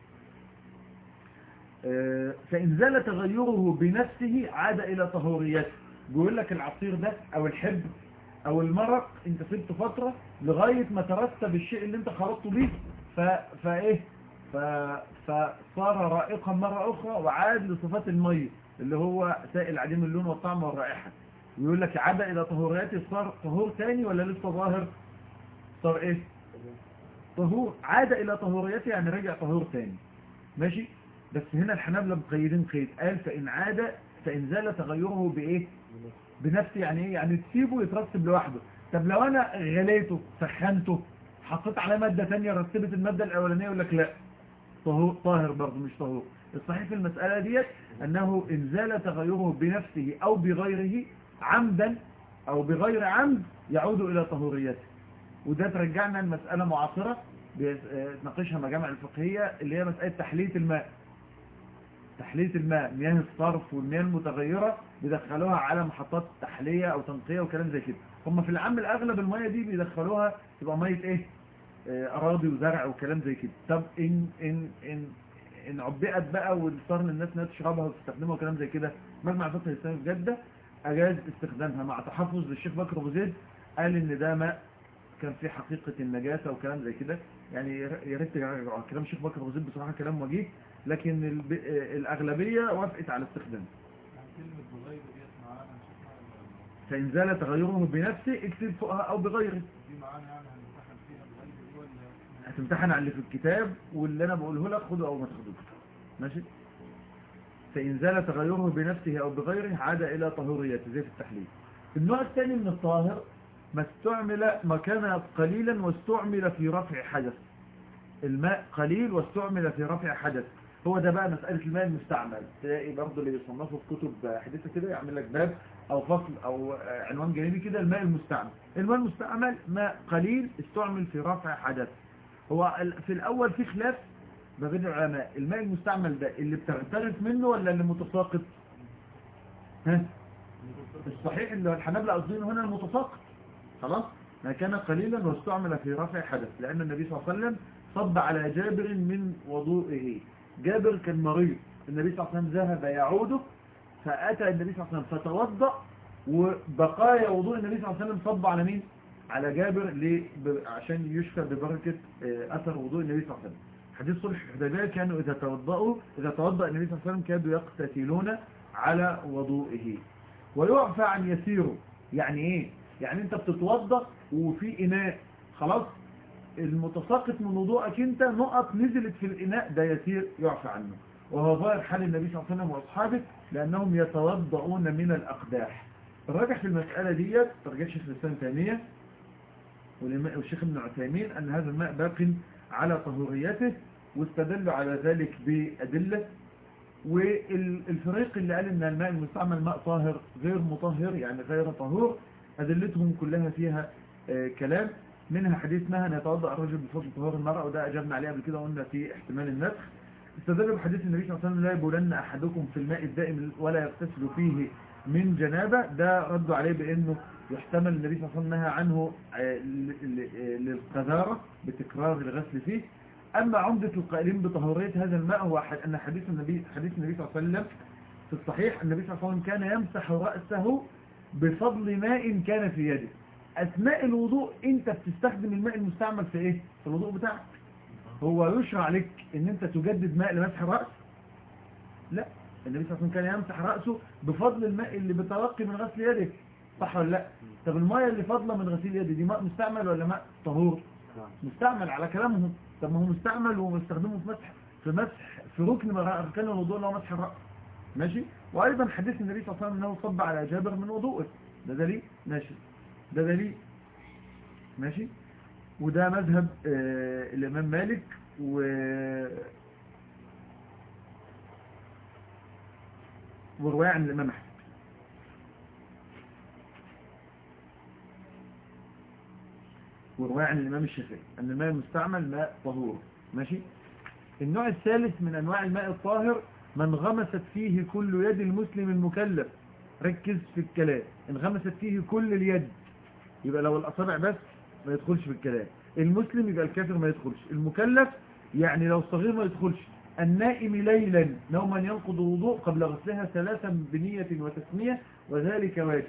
آه، فإن زال تغيره بنفسه عاد إلى طهوريته. بيقول لك العصير ده أو الحب أو المرق أنت سبته فترة لغاية ما ترتب الشيء اللي أنت خلطته بيه. ف... فإيه؟ ف... فصار رائقا مرة أخرى وعاد لصفات المية اللي هو سائل عديم اللون والطعم والرائحة. ويقول لك عاد إلى طهوريته صار طهور تاني ولا لسه ظاهر؟ صار إيه؟ طهور. عاد إلى طهوريته يعني رجع طهور تاني. ماشي؟ بس هنا الحنابلة مقيدين قيد. قال فإن عاد فإن زال تغيره بإيه؟ بنفسه يعني إيه؟ يعني تسيبه يترتب لوحده. طب لو أنا غليته سخنته حطيت عليه مادة تانية رتبت المادة الأولانية يقول لك لا. طهور طاهر برضه مش طهور الصحيح في المسألة ديت أنه إن زال تغيره بنفسه أو بغيره عمدا أو بغير عمد يعود إلى طهوريته. وده ترجعنا لمسألة معاصرة بناقشها مجامع الفقهية اللي هي مسألة تحلية الماء. تحلية الماء مياه الصرف والمياه المتغيرة بيدخلوها على محطات تحلية أو تنقية وكلام زي كده. هم في العام الأغلب المياه دي بيدخلوها تبقى مية إيه؟ آه، أراضي وزرع وكلام زي كده. طب إن إن إن إن عبئت بقى وصار للناس إنها تشربها وتستخدمها وكلام زي كده مجمع فقه الإسلامي في جدة أجاز استخدامها مع تحفظ للشيخ بكر أبو زيد قال إن ده ماء كان في حقيقة النجاسة وكلام زي كده. يعني يا ريت كلام الشيخ بكر أبو زيد بصراحة كلام وجيه. لكن الأغلبية وافقت على استخدامه يعني فإن زال تغيره بنفسه اكتب فوقها أو بغيره. هتمتحن على اللي في الكتاب واللي أنا بقوله لك خده أو ما تاخدوش. ماشي؟ فإن زال تغيره بنفسه أو بغيره عاد إلى طهوريته زي في التحليل. النوع الثاني من الطاهر ما استعمل ما كان قليلا واستعمل في رفع حدث. الماء قليل واستعمل في رفع حدث. هو ده بقى مسألة الماء المستعمل. تلاقي برضه اللي بيصنفوا في كتب حديثة كده يعمل لك باب أو فصل أو عنوان جانبي كده الماء المستعمل. الماء المستعمل ماء قليل استعمل في رفع حدث. هو في الأول في خلاف ما بين العلماء. الماء المستعمل ده اللي بتغترف منه ولا اللي متساقط؟ ها؟ الصحيح اللي الحنابلة قصدين هنا المتساقط. خلاص؟ ما كان قليلا واستعمل في رفع حدث. لأن النبي صلى الله عليه وسلم صب على جابر من وضوئه. جابر كان مريض. النبي صلى الله عليه وسلم ذهب يعوده فأتى النبي صلى الله عليه وسلم فتوضأ وبقايا وضوء النبي صلى الله عليه وسلم صب على مين؟ على جابر عشان يشفى ببركة آه، أثر وضوء النبي صلى الله عليه وسلم. حديث صلح الحديبية كانوا إذا توضأوا إذا توضأ النبي صلى الله عليه وسلم كادوا يقتتلون على وضوئه. ويعفى عن يسيره. يعني إيه؟ يعني أنت بتتوضأ وفي إناء. خلاص؟ المتساقط من وضوءك انت نقط نزلت في الإناء ده يسير يعفى عنه. وهو ظاهر حال النبي صلى الله عليه وسلم وأصحابه لأنهم يتوضؤون من الأقداح. الراجح في المسألة ديت ترجع شيخ الإسلام تيمية والشيخ ابن عثيمين أن هذا الماء باق على طهوريته واستدلوا على ذلك بأدلة. والفريق اللي قال إن الماء المستعمل ماء طاهر غير مطهر يعني غير طهور أدلتهم كلها فيها آه، كلام. منها حديث نهى أن يتوضأ الرجل بفضل طهور المرأة وده أجبنا عليه قبل كده وقلنا في احتمال النسخ استدلوا بحديث النبي صلى الله عليه وسلم لا يبولن أحدكم في الماء الدائم ولا يغتسل فيه من جنابة. ده ردوا عليه بأنه يحتمل النبي صلى الله عليه وسلم عنه آه، للقذارة بتكرار الغسل فيه. أما عمدة القائلين بطهورية هذا الماء هو أن حديث النبي حديث النبي صلى الله عليه وسلم في الصحيح النبي صلى الله عليه وسلم كان يمسح رأسه بفضل ماء كان في يده. أثناء الوضوء أنت بتستخدم الماء المستعمل في إيه؟ في الوضوء بتاعك. هو يشرع لك أن أنت تجدد ماء لمسح الرأس؟ لا. النبي صلى الله عليه وسلم كان يمسح رأسه بفضل الماء اللي بتلقي من غسل يده صح ولا لا؟ طب الماء اللي فاضله من غسيل يده دي ماء مستعمل ولا ماء طهور؟ مستعمل على كلامهم. طب ما هو مستعمل ومستخدمه في مسح في مسح في ركن من أركان الوضوء اللي هو مسح الرأس. ماشي؟ وأيضا حديث النبي صلى الله عليه وسلم إنه صب على جابر من وضوءه ده دليل. ماشي. ده دليل. ماشي؟ وده مذهب آه الإمام مالك و ورواية عن الإمام أحمد. ورواية عن الإمام الشافعي. أن الماء المستعمل ماء طهور. ماشي؟ النوع الثالث من أنواع الماء الطاهر من غمست فيه كل يد المسلم المكلف. ركز في الكلام. إن غمست فيه كل اليد. يبقى لو الأصابع بس ما يدخلش في الكلام. المسلم يبقى الكافر ما يدخلش. المكلف يعني لو الصغير ما يدخلش. النائم ليلا نوما ينقض الوضوء قبل غسلها ثلاثا بنية وتسمية وذلك واجب.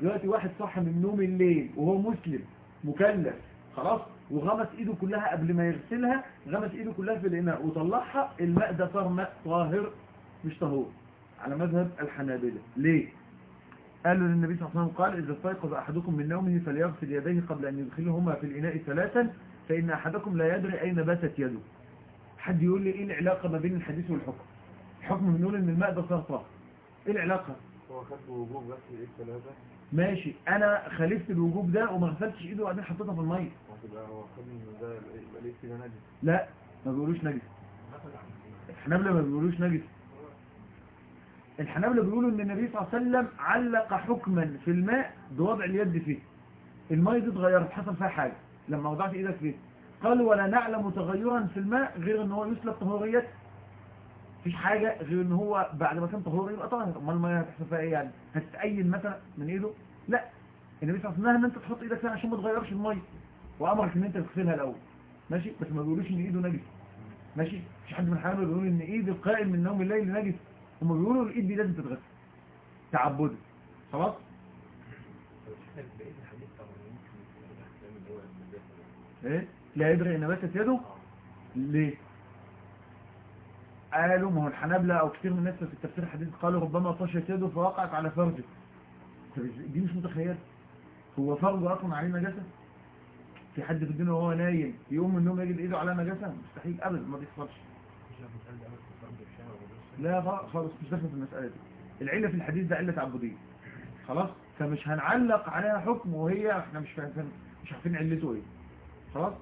دلوقتي واحد صح من نوم الليل وهو مسلم مكلف خلاص وغمس إيده كلها قبل ما يغسلها غمس إيده كلها في الإناء وطلعها الماء ده صار ماء طاهر مش طهور. على مذهب الحنابلة. ليه؟ قالوا للنبي صلى الله عليه وسلم قال إذا استيقظ أحدكم من نومه فليغسل يديه قبل أن يدخلهما في الإناء ثلاثا فإن أحدكم لا يدري أين باتت يده. حد يقول لي إيه العلاقة ما بين الحديث والحكم؟ الحكم بنقول إن الماء ده صار طاهر إيه العلاقة؟ هو خد بوجوب غسل إيه الثلاثة. ماشي. أنا خالفت الوجوب ده وما غسلتش إيده وبعدين حطيتها في المية. هو خد ده يبقى ليه كده نجس. لا ما بيقولوش نجس. الحنابلة ما بيقولوش نجس. الحنابلة بيقولوا إن النبي صلى الله عليه وسلم علق حكما في الماء بوضع اليد فيه. المية دي اتغيرت حصل فيها حاجة. لما وضعت إيدك فيه. قالوا ولا نعلم تغيرا في الماء غير إن هو يسلب طهوريته. مفيش حاجة غير إن هو بعد ما كان طهور يبقى طاهر. أمال المية هتحصل فيها إيه يعني؟ هتتأين مثلا من إيده؟ لا. النبي صلى الله عليه وسلم ان أنت تحط إيدك فيها عشان ما تغيرش المية. وأمرك إن أنت تغسلها الأول. ماشي؟ بس ما بيقولوش إن إيده نجس. ماشي؟ مش حد من الحيوانات بيقول إن ايد القائم من نوم الليل نجس. هم بيقولوا الإيد دي لازم تتغسل. تعبدا خلاص؟ إيه؟ لا يدري إن باتت يده. ليه؟ قالوا ما هو الحنابلة أو كتير من الناس في التفسير الحديث قالوا ربما طشت يده فوقعت على فرجه. دي مش متخيل هو فرجه أصلا عليه نجاسة؟ في حد في الدنيا وهو نايم يقوم من النوم يجد إيده على نجاسة؟ مستحيل ابدا ما بيحصلش. لا خالص مش داخل في المسألة دي. العلة في الحديث ده علة تعبدية خلاص؟ فمش هنعلق عليها حكم وهي إحنا مش فاهمين مش عارفين علته إيه. خلاص؟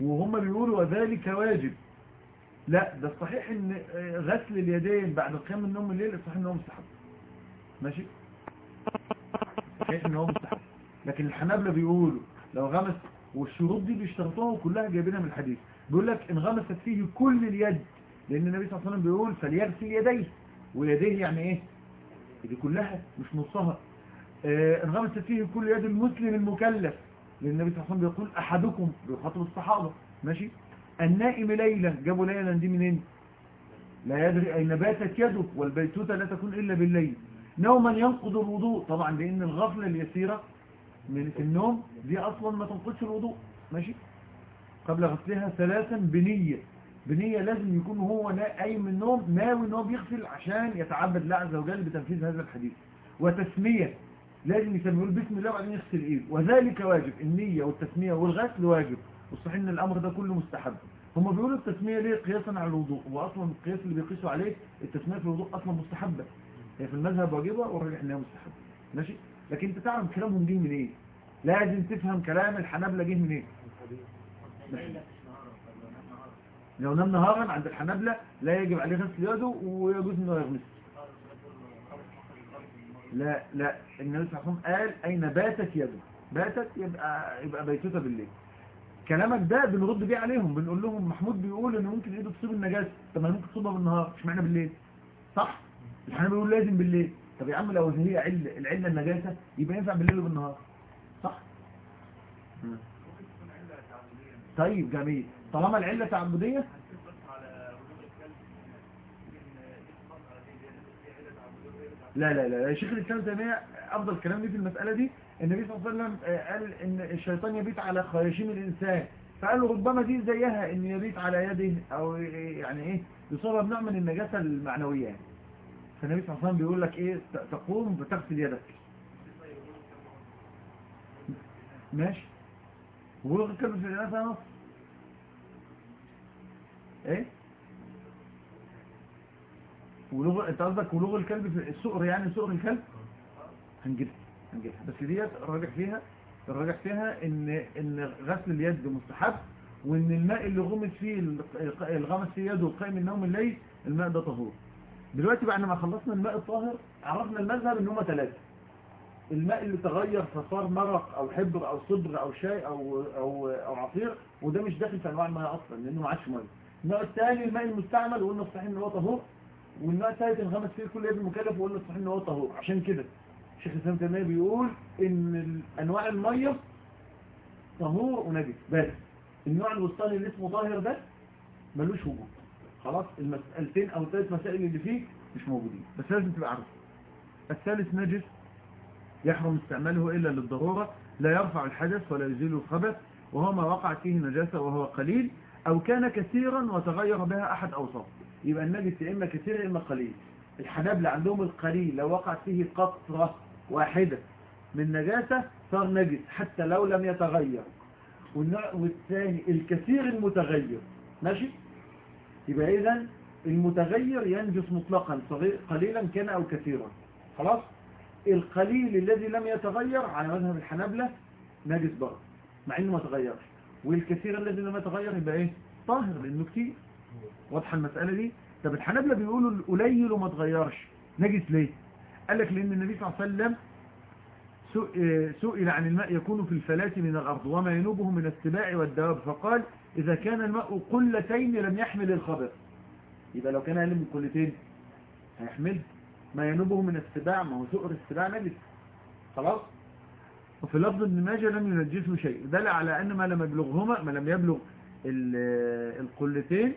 وهم بيقولوا وذلك واجب. لا ده الصحيح إن آه، غسل اليدين بعد القيام من النوم الليل الصحيح إن هو مستحب. ماشي؟ صحيح إن هو مستحب. لكن الحنابلة بيقولوا لو غمس والشروط دي بيشترطوها وكلها جايبينها من الحديث. بيقول لك إن غمست فيه كل اليد. لأن النبي صلى الله عليه وسلم بيقول فليغسل يديه ويديه يعني إيه؟ دي كلها مش نصها. آه، ان غمست فيه كل يد المسلم المكلف. لأن النبي صلى الله عليه وسلم بيقول أحدكم بيخاطب الصحابه ماشي؟ النائم ليلا جابوا ليلا دي منين؟ لا يدري أين باتت يده والبيتوتة لا تكون إلا بالليل. نوما ينقض الوضوء. طبعا لأن الغفلة اليسيرة من النوم دي أصلا ما تنقضش الوضوء. ماشي؟ قبل غسلها ثلاثا بنية. بنية لازم يكون هو قايم من النوم ناوي إن هو بيغسل عشان يتعبد الله عز وجل بتنفيذ هذا الحديث. وتسمية لازم يسميه بسم الله وبعدين يغسل إيده. وذلك واجب. النية والتسمية والغسل واجب. والصحيح إن الأمر ده كله مستحب. هم بيقولوا التسمية ليه قياسا على الوضوء؟ واصلا القياس اللي بيقيسوا عليه التسمية في الوضوء أصلا مستحبة. هي في المذهب واجبة والراجح إنها مستحبة. ماشي؟ لكن أنت تعرف كلامهم جه من إيه لازم تفهم كلام الحنابلة جه من إيه لو نام نهارا عند الحنابلة لا يجب عليه غسل يده ويجوز إنه يغمس. لا لا النبي صلى الله عليه وسلم قال أين باتت يده؟ باتت يبقى يبقى بيتوتة بالليل. كلامك ده بنرد بيه عليهم بنقول لهم محمود بيقول ان ممكن ايده تصيب النجاسة. طب ما ممكن تصيبها بالنهار مش معنى بالليل. صح؟ الحنابلة بيقول لازم بالليل. طب يا عم لو هي علة العلة النجاسة يبقى ينفع بالليل وبالنهار. صح. طيب جميل. طالما العلة تعبدية. لا لا لا شيخ الإسلام تيمية أفضل كلام لي في المسألة دي. النبي صلى الله عليه وسلم آه، قال إن الشيطان يبيت على خياشيم الإنسان. فقالوا ربما دي زيها إن يبيت على يده أو يعني إيه يصابها بنوع من النجاسة المعنوية. يعني فالنبي صلى الله عليه وسلم بيقول لك إيه تقوم بتغسل يدك. ماشي. كلمة في الإناث نص إيه؟ ولغة أنت قصدك ولغة الكلب في السؤر يعني سؤر الكلب؟ هنجيبها هنجيبها. بس ديت الراجح فيها الراجح فيها ان إن غسل اليد مستحب وإن الماء اللي غمس فيه الغمس في يده قائم النوم الليل الماء ده طهور. دلوقتي بعد ما خلصنا الماء الطاهر عرفنا المذهب إن هما ثلاثة الماء اللي تغير فصار مرق أو حبر أو صبغ أو شاي أو أو أو عصير وده مش داخل في أنواع الماء أصلا لأنه ما عادش مية. النوع الثاني الماء المستعمل وقلنا الصحيح إن هو طهور والنوع الثالث الخمس فيه كل يد مكلف وقلنا الصحيح إن هو طهور. عشان كده الشيخ الإسلام تيمية بيقول إن أنواع المية طهور ونجس. بس النوع الوسطاني اللي اسمه طاهر ده ملوش وجود. خلاص المسألتين أو الثلاث مسائل اللي فيه مش موجودين. بس لازم تبقى عارف. الثالث نجس يحرم استعماله إلا للضرورة لا يرفع الحدث ولا يزيل الخبث وهو ما وقعت فيه نجاسة وهو قليل أو كان كثيرا وتغير بها أحد أوصاف. يبقى النجس يا إما كثير يا إما قليل. الحنابلة عندهم القليل لو وقعت فيه قطرة واحدة من نجاسة صار نجس حتى لو لم يتغير. والثاني الكثير المتغير. ماشي؟ يبقى إذا المتغير ينجس مطلقا قليلا كان أو كثيرا. خلاص؟ القليل الذي لم يتغير على مذهب الحنابلة نجس برضه مع إنه ما تغيرش. والكثير الذي لم يتغير يبقى إيه؟ طاهر لأنه كتير. واضحه المسألة دي؟ طب الحنابلة بيقولوا القليل وما تغيرش. نجس ليه؟ قال لك لأن النبي صلى الله عليه وسلم سئ- سئل عن الماء يكون في الفلاة من الأرض وما ينوبه من السباع والدواب. فقال إذا كان الماء قلتين لم يحمل الخبر. يبقى لو كان أقل من قلتين هيحمل. ما ينوبه من السباع ما هو سؤر السباع نجس. خلاص؟ وفي لفظ ابن ماجه لم ينجسه شيء. دل على أن ما لم يبلغهما ما لم يبلغ ال- القلتين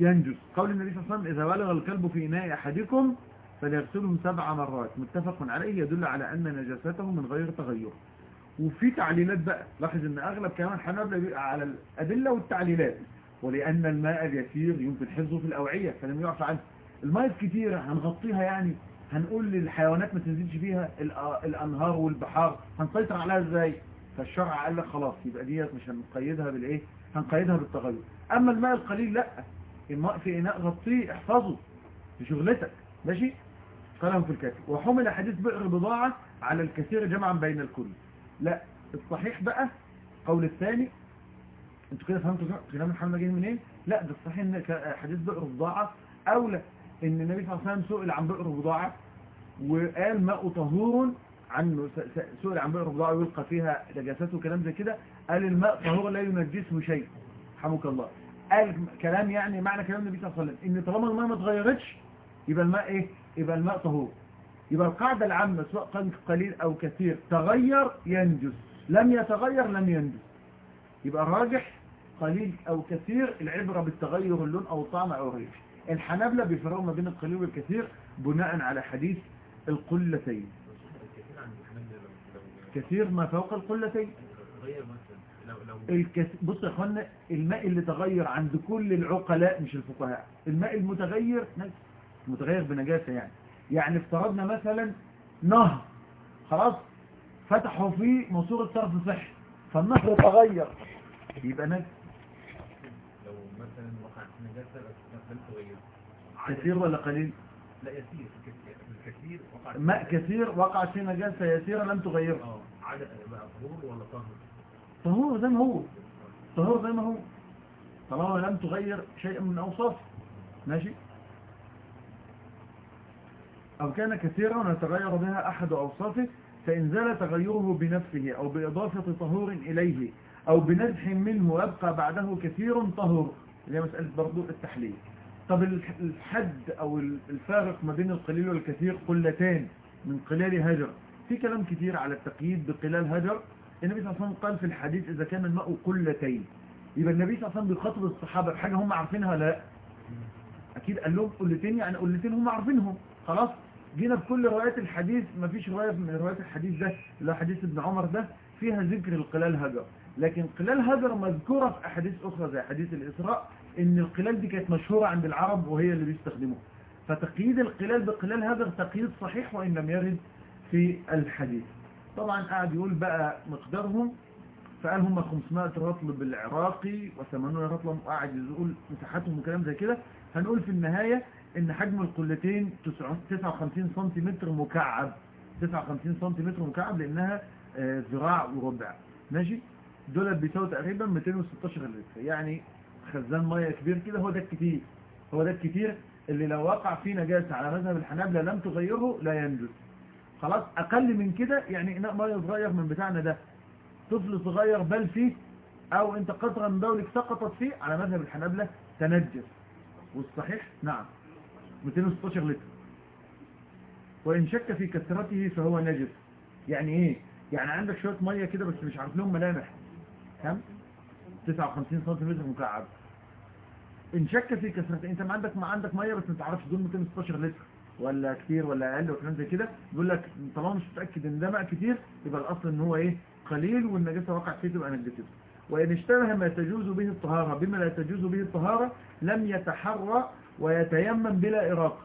ينجس. قول النبي صلى الله عليه وسلم إذا بلغ الكلب في إناء أحدكم فليغسلهم سبع مرات. متفق عليه. يدل على أن نجاسته من غير تغير. وفي تعليلات بقى. لاحظ إن أغلب كمان الحنابلة على الأدلة والتعليلات. ولأن الماء اليسير يمكن حفظه في الأوعية فلم يعفى عنه. الماء الكتيرة هنغطيها يعني هنقول للحيوانات ما تنزلش فيها الأ- الأنهار والبحار هنسيطر عليها إزاي؟ فالشرع قال لك خلاص يبقى ديت مش هنقيدها بالإيه؟ هنقيدها بالتغير. أما الماء القليل لا الماء في إناء غطيه احفظه في شغلتك. ماشي؟ قاله في الكاتب. وحمل حديث بئر بضاعة على الكثير جمعا بين الكل. لا الصحيح بقى قول الثاني. أنتوا كده فهمتوا كلام محمد جاي منين؟ لا ده الصحيح إن حديث بئر بضاعة أولى إن النبي صلى الله عليه وسلم سئل عن بئر بضاعة وقال ماء طهور عنه سئل عن بئر بضاعة ويلقى فيها نجاسات وكلام زي كده قال الماء طهور لا ينجسه شيء. حمك الله. قال كلام يعني معنى كلام النبي صلى الله عليه وسلم إن طالما الماء ما اتغيرتش يبقى الماء إيه؟ يبقى الماء طهور. يبقى القاعدة العامة سواء كان قليل أو كثير تغير ينجس. لم يتغير لم ينجس. يبقى الراجح قليل أو كثير العبرة بالتغير اللون أو الطعم أو الريح الحنابلة بيفرقوا ما بين القليل والكثير بناء على حديث القلتين. كثير ما فوق القلتين. بص يا اخوانا الماء اللي تغير عند كل العقلاء مش الفقهاء. الماء المتغير متغير بنجاسة يعني. يعني افترضنا مثلا نهر. خلاص؟ فتحوا فيه ماسورة صرف صحي. فالنهر تغير. يبقى نجس لو مثلا وقع في نجاسة بس لم تغير كثير ولا قليل؟ لا يسير وقع في ماء. كثير وقع فيه نجاسة يسيرة لم تغيرها آه عدد طهور ولا طهر؟ طهور زي ما هو. طهور زي ما هو. طالما لم تغير شيئا من أوصافه ماشي؟ أو كان كثيرا ويتغير بها أحد أوصافه فإن زال تغيره بنفسه أو بإضافة طهور إليه أو بنزح منه ويبقى بعده كثير طهور. اللي هي مسألة برضو التحليل. طب الح- الحد أو ال- الفارق ما بين القليل والكثير قلتان من قلال هجر. في كلام كتير على التقييد بقلال هجر. النبي صلى الله عليه وسلم قال في الحديث إذا كان الماء قلتين يبقى النبي صلى الله عليه وسلم بيخاطب الصحابة بحاجة هم عارفينها لأ؟ أكيد قال لهم قلتين يعني قلتين هم عارفينهم. خلاص جينا في كل روايات الحديث ما فيش رواية من روايات الحديث ده اللي حديث ابن عمر ده فيها ذكر القلال هجر. لكن قلال هجر مذكورة في أحاديث أخرى زي حديث الإسراء إن القلال دي كانت مشهورة عند العرب وهي اللي بيستخدموها. فتقييد القلال بقلال هجر تقييد صحيح وإن لم يرد في الحديث. طبعا قاعد يقول بقى مقدارهم. فقال هم 500 رطل بالعراقي و80 رطل. قاعد يقول مساحتهم وكلام زي كده. هنقول في النهاية إن حجم القلتين 59 سنتيمتر مكعب. 59 سنتيمتر مكعب لأنها آه، ذراع وربع. ماشي؟ دول بيساوي تقريبا 216 لتر. يعني خزان مية كبير كده هو ده الكتير. هو ده الكتير اللي لو وقع فيه نجاسة على مذهب الحنابلة لم تغيره لا ينجس. خلاص أقل من كده يعني إناء مية صغير من بتاعنا ده. طفل صغير بل فيه أو أنت قطرة من بولك سقطت فيه على مذهب الحنابلة تنجس. والصحيح؟ نعم. 216 لتر. وإن شك في كثرته فهو نجس. يعني إيه؟ يعني عندك شوية مية كده بس مش عارف لهم ملامح. كم؟ 59 سنتيمتر مكعب. ان شك في كثرته انت ما عندك ما عندك مية بس ما تعرفش دول 216 لتر ولا كتير ولا أقل وكلام زي كده. بيقول لك طالما مش متأكد إن ده ماء كتير يبقى الأصل إن هو إيه؟ قليل والنجاسة وقعت فيه تبقى نجسته وإن اشتبه ما تجوز به الطهارة. بما لا تجوز به الطهارة لم يتحرى ويتيمم بلا اراقه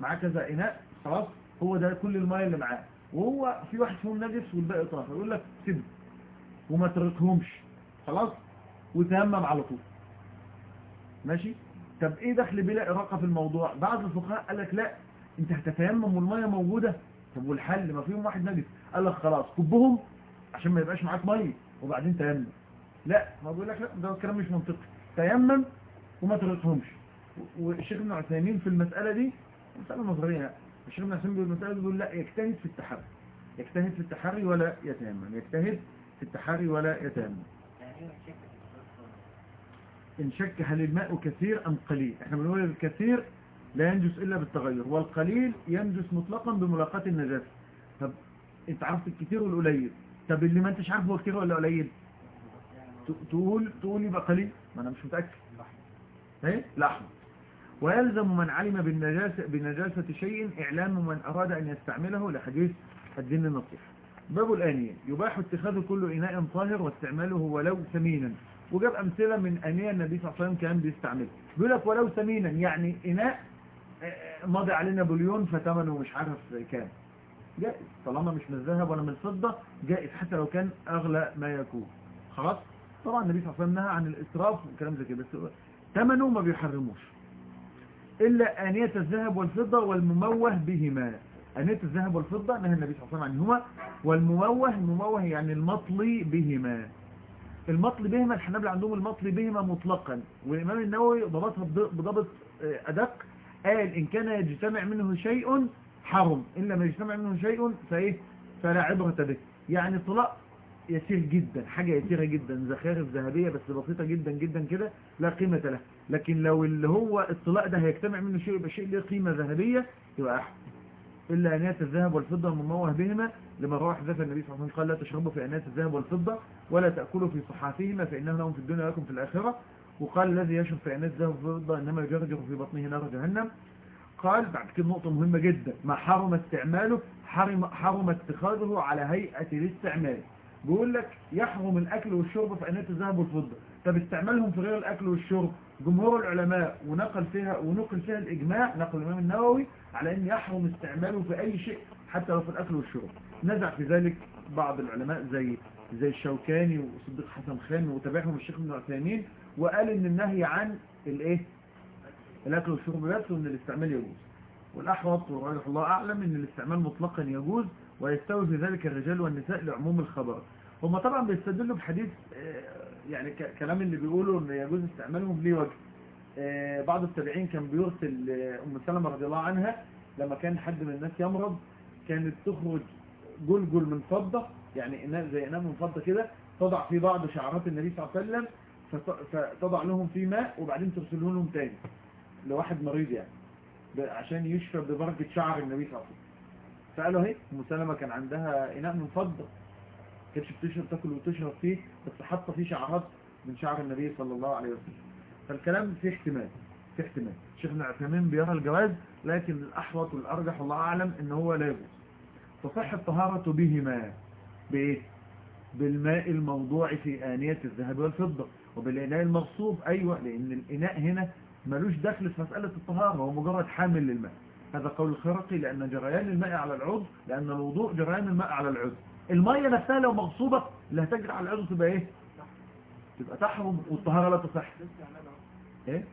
معاه كذا إناء خلاص هو ده كل الماء اللي معاه. وهو في واحد فيهم نجس والباقي طاهر يقول لك سيبه. وما تركهمش. خلاص؟ وتيمم على طول. ماشي؟ طب إيه دخل بلا إراقة في الموضوع؟ بعض الفقهاء قال لك لا أنت هتتيمم والمية موجودة. طب والحل؟ ما فيهم واحد نجس. قال لك خلاص كبهم عشان ما يبقاش معاك مية وبعدين تيمم. لا ما بقول لك لا ده الكلام مش منطقي. تيمم وما تركهمش والشيخ ابن عثيمين في المسألة دي مسألة نظرية. يعني الشيخ ابن عثيمين بالمسألة دي بيقول لا يجتهد في التحري. يجتهد في التحري ولا يتيمم. يجتهد في التحري ولا يتيمم. إن شك هل الماء كثير أم قليل؟ إحنا بنقول الكثير لا ينجس إلا بالتغير والقليل ينجس مطلقا بملاقاة النجاسة طب أنت عرفت الكثير والقليل. طب اللي ما أنتش عارف هو كثير ولا قليل؟ تقول تقول يبقى قليل. ما أنا مش متأكد. إيه؟ لحظة. ويلزم من علم بالنجاسة, بنجاسة شيء إعلام من أراد أن يستعمله لحديث الدين النصيحة باب الآنية. يباح اتخاذ كل إناء طاهر واستعماله ولو ثمينا. وجاب أمثلة من أنية النبي صلى الله عليه وسلم كان بيستعمله بيقول لك ولو ثمينا يعني إناء آه، مضى علينا بليون فثمنه مش عارف كام. جائز. طالما مش من الذهب ولا من الفضة جائز حتى لو كان أغلى ما يكون. خلاص؟ طبعا النبي صلى الله عليه وسلم نهى عن الإسراف وكلام زي كده بس ثمنه ما بيحرموش. إلا آنية الذهب والفضة والمموه بهما. آنية الذهب والفضة نهى النبي صلى الله عليه وسلم عنهما والمموه المموه يعني المطلي بهما. المطلي بهما الحنابلة عندهم المطلي بهما مطلقا والإمام النووي ضبطها بض- بضبط آه، أدق قال إن كان يجتمع منه شيء حرم إن لم يجتمع منه شيء فإيه؟ فلا عبرة به. يعني طلاق يسير جدا حاجة يسيرة جدا زخارف ذهبية بس بسيطة جدا جدا كده لا قيمة له. لكن لو اللي هو الطلاق ده هيجتمع منه شيء يبقى شيء له قيمة ذهبية يبقى أحسن. إلا أنية الذهب والفضة المموه بهما لما روى حذيفة النبي صلى الله عليه وسلم قال لا تشربوا في أنية الذهب والفضة ولا تأكلوا في صحافهما فإنه لهم في الدنيا ولكم في الآخرة. وقال الذي يشرب في أنية الذهب والفضة إنما يجرجر في بطنه نار جهنم. قال بعد كده نقطة مهمة جدا. ما حرم استعماله؟ حرم, حرم اتخاذه على هيئة الاستعمال. بيقول لك يحرم الأكل والشرب في أنية الذهب والفضة. طب استعمالهم في غير الأكل والشرب؟ جمهور العلماء ونقل فيها ونقل فيها الإجماع نقل الإمام النووي على أن يحرم استعماله في أي شيء حتى لو في الأكل والشرب. نزع في ذلك بعض العلماء زي زي الشوكاني وصديق حسن خان وتابعهم الشيخ ابن عثيمين وقال إن النهي عن الإيه؟ الأكل والشرب بس وإن الاستعمال يجوز. والأحوط ورحمه الله أعلم إن الاستعمال مطلقا يجوز ويستوي في ذلك الرجال والنساء لعموم الخبر. هم طبعا بيستدلوا بحديث آه، يعني كلام اللي بيقولوا إن يجوز استعمالهم ليه وجه آه، بعض التابعين كان بيرسل ام سلمة رضي الله عنها لما كان حد من الناس يمرض كانت تخرج جلجل من فضة يعني إناء زي إناء من فضة كده تضع في بعض شعرات النبي صلى الله عليه وسلم فت- فتضع لهم فيه ماء وبعدين ترسله لهم تاني لواحد مريض يعني عشان يشفى ببركة شعر النبي صلى الله عليه وسلم. فقالوا اهي أم سلمة كان عندها إناء من فضة كانتش بتشرب تاكل وتشرب فيه بس حاطة فيه شعرات من شعر النبي صلى الله عليه وسلم. فالكلام فيه احتمال في احتمال. شيخنا عثيمين بيرى الجواز لكن الأحوط والأرجح والله أعلم إن هو لا يجوز. تصح الطهارة بهما بإيه؟ بالماء الموضوع في آنية الذهب والفضة وبالإناء المغصوب أيوة لأن الإناء هنا ملوش دخل في مسألة الطهارة هو مجرد حامل للماء هذا قول الخرقي لأن جريان الماء على العضو لأن الوضوء جريان الماء على العضو المية نفسها لو مغصوبة اللي هتجري على العضو تبقى إيه؟ تبقى تحرم والطهارة لا تصح إيه؟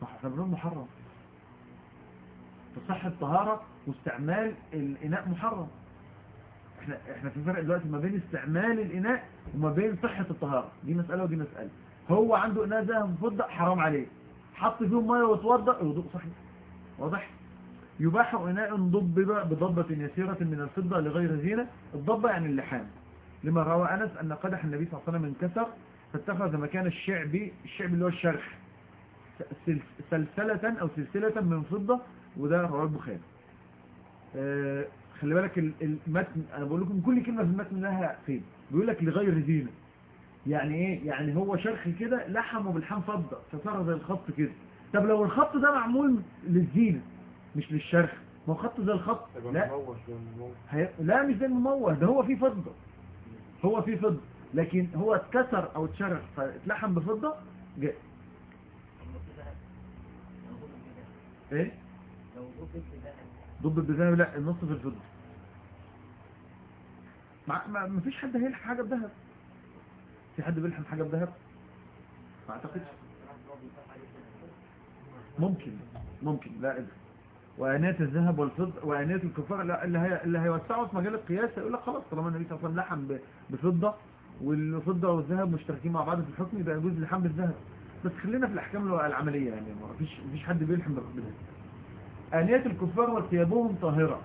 صح بنقول محرم تصح الطهارة واستعمال الإناء محرم. إحنا إحنا في فرق دلوقتي ما بين استعمال الإناء وما بين صحة الطهارة. دي مسألة ودي مسألة. هو عنده إناء ذهب وفضة حرام عليه. حط فيهم مية وتوضأ الوضوء صحيح واضح؟ يباح إناء ضبب بضبة يسيرة من الفضة لغير زينة الضبة يعني اللحام. لما روى أنس أن قدح النبي صلى الله عليه وسلم انكسر فاتخذ مكان الشعبي الشعب اللي هو الشرح. سل- سلسلة أو سلسلة من فضة وده رواه البخاري آه، خلي بالك ال- المتن أنا بقول لكم كل كلمة في المتن لها فين؟ بيقول لك لغير زينة يعني إيه؟ يعني هو شرخ كده لحمه بالحام فضة فصار زي الخط كده. طب لو الخط ده معمول للزينة مش للشرخ ما هو خط زي الخط. لا. هي... لا مش زي المموه ده هو فيه فضة. هو فيه فضة. لكن هو اتكسر أو اتشرخ فاتلحم بفضة جاء. إيه؟ ضب بذهب لا النص في الفضة. ما ما فيش حد هيلحم حاجة بذهب. في حد بيلحم حاجة بذهب؟ ما أعتقدش. ممكن ممكن لا ادري وآنية الذهب والفضة وآنية الكفار اللي هي اللي هيوسعوا في مجال القياس هيقول لك خلاص طالما النبي صلى الله عليه وسلم لحم بفضة والفضة والذهب مشتركين مع بعض في الحكم يبقى يجوز لحم بالذهب. بس خلينا في الأحكام العملية يعني ما فيش ما فيش حد بيلحم بالذهب آنية الكفار وثيابهم طاهرة.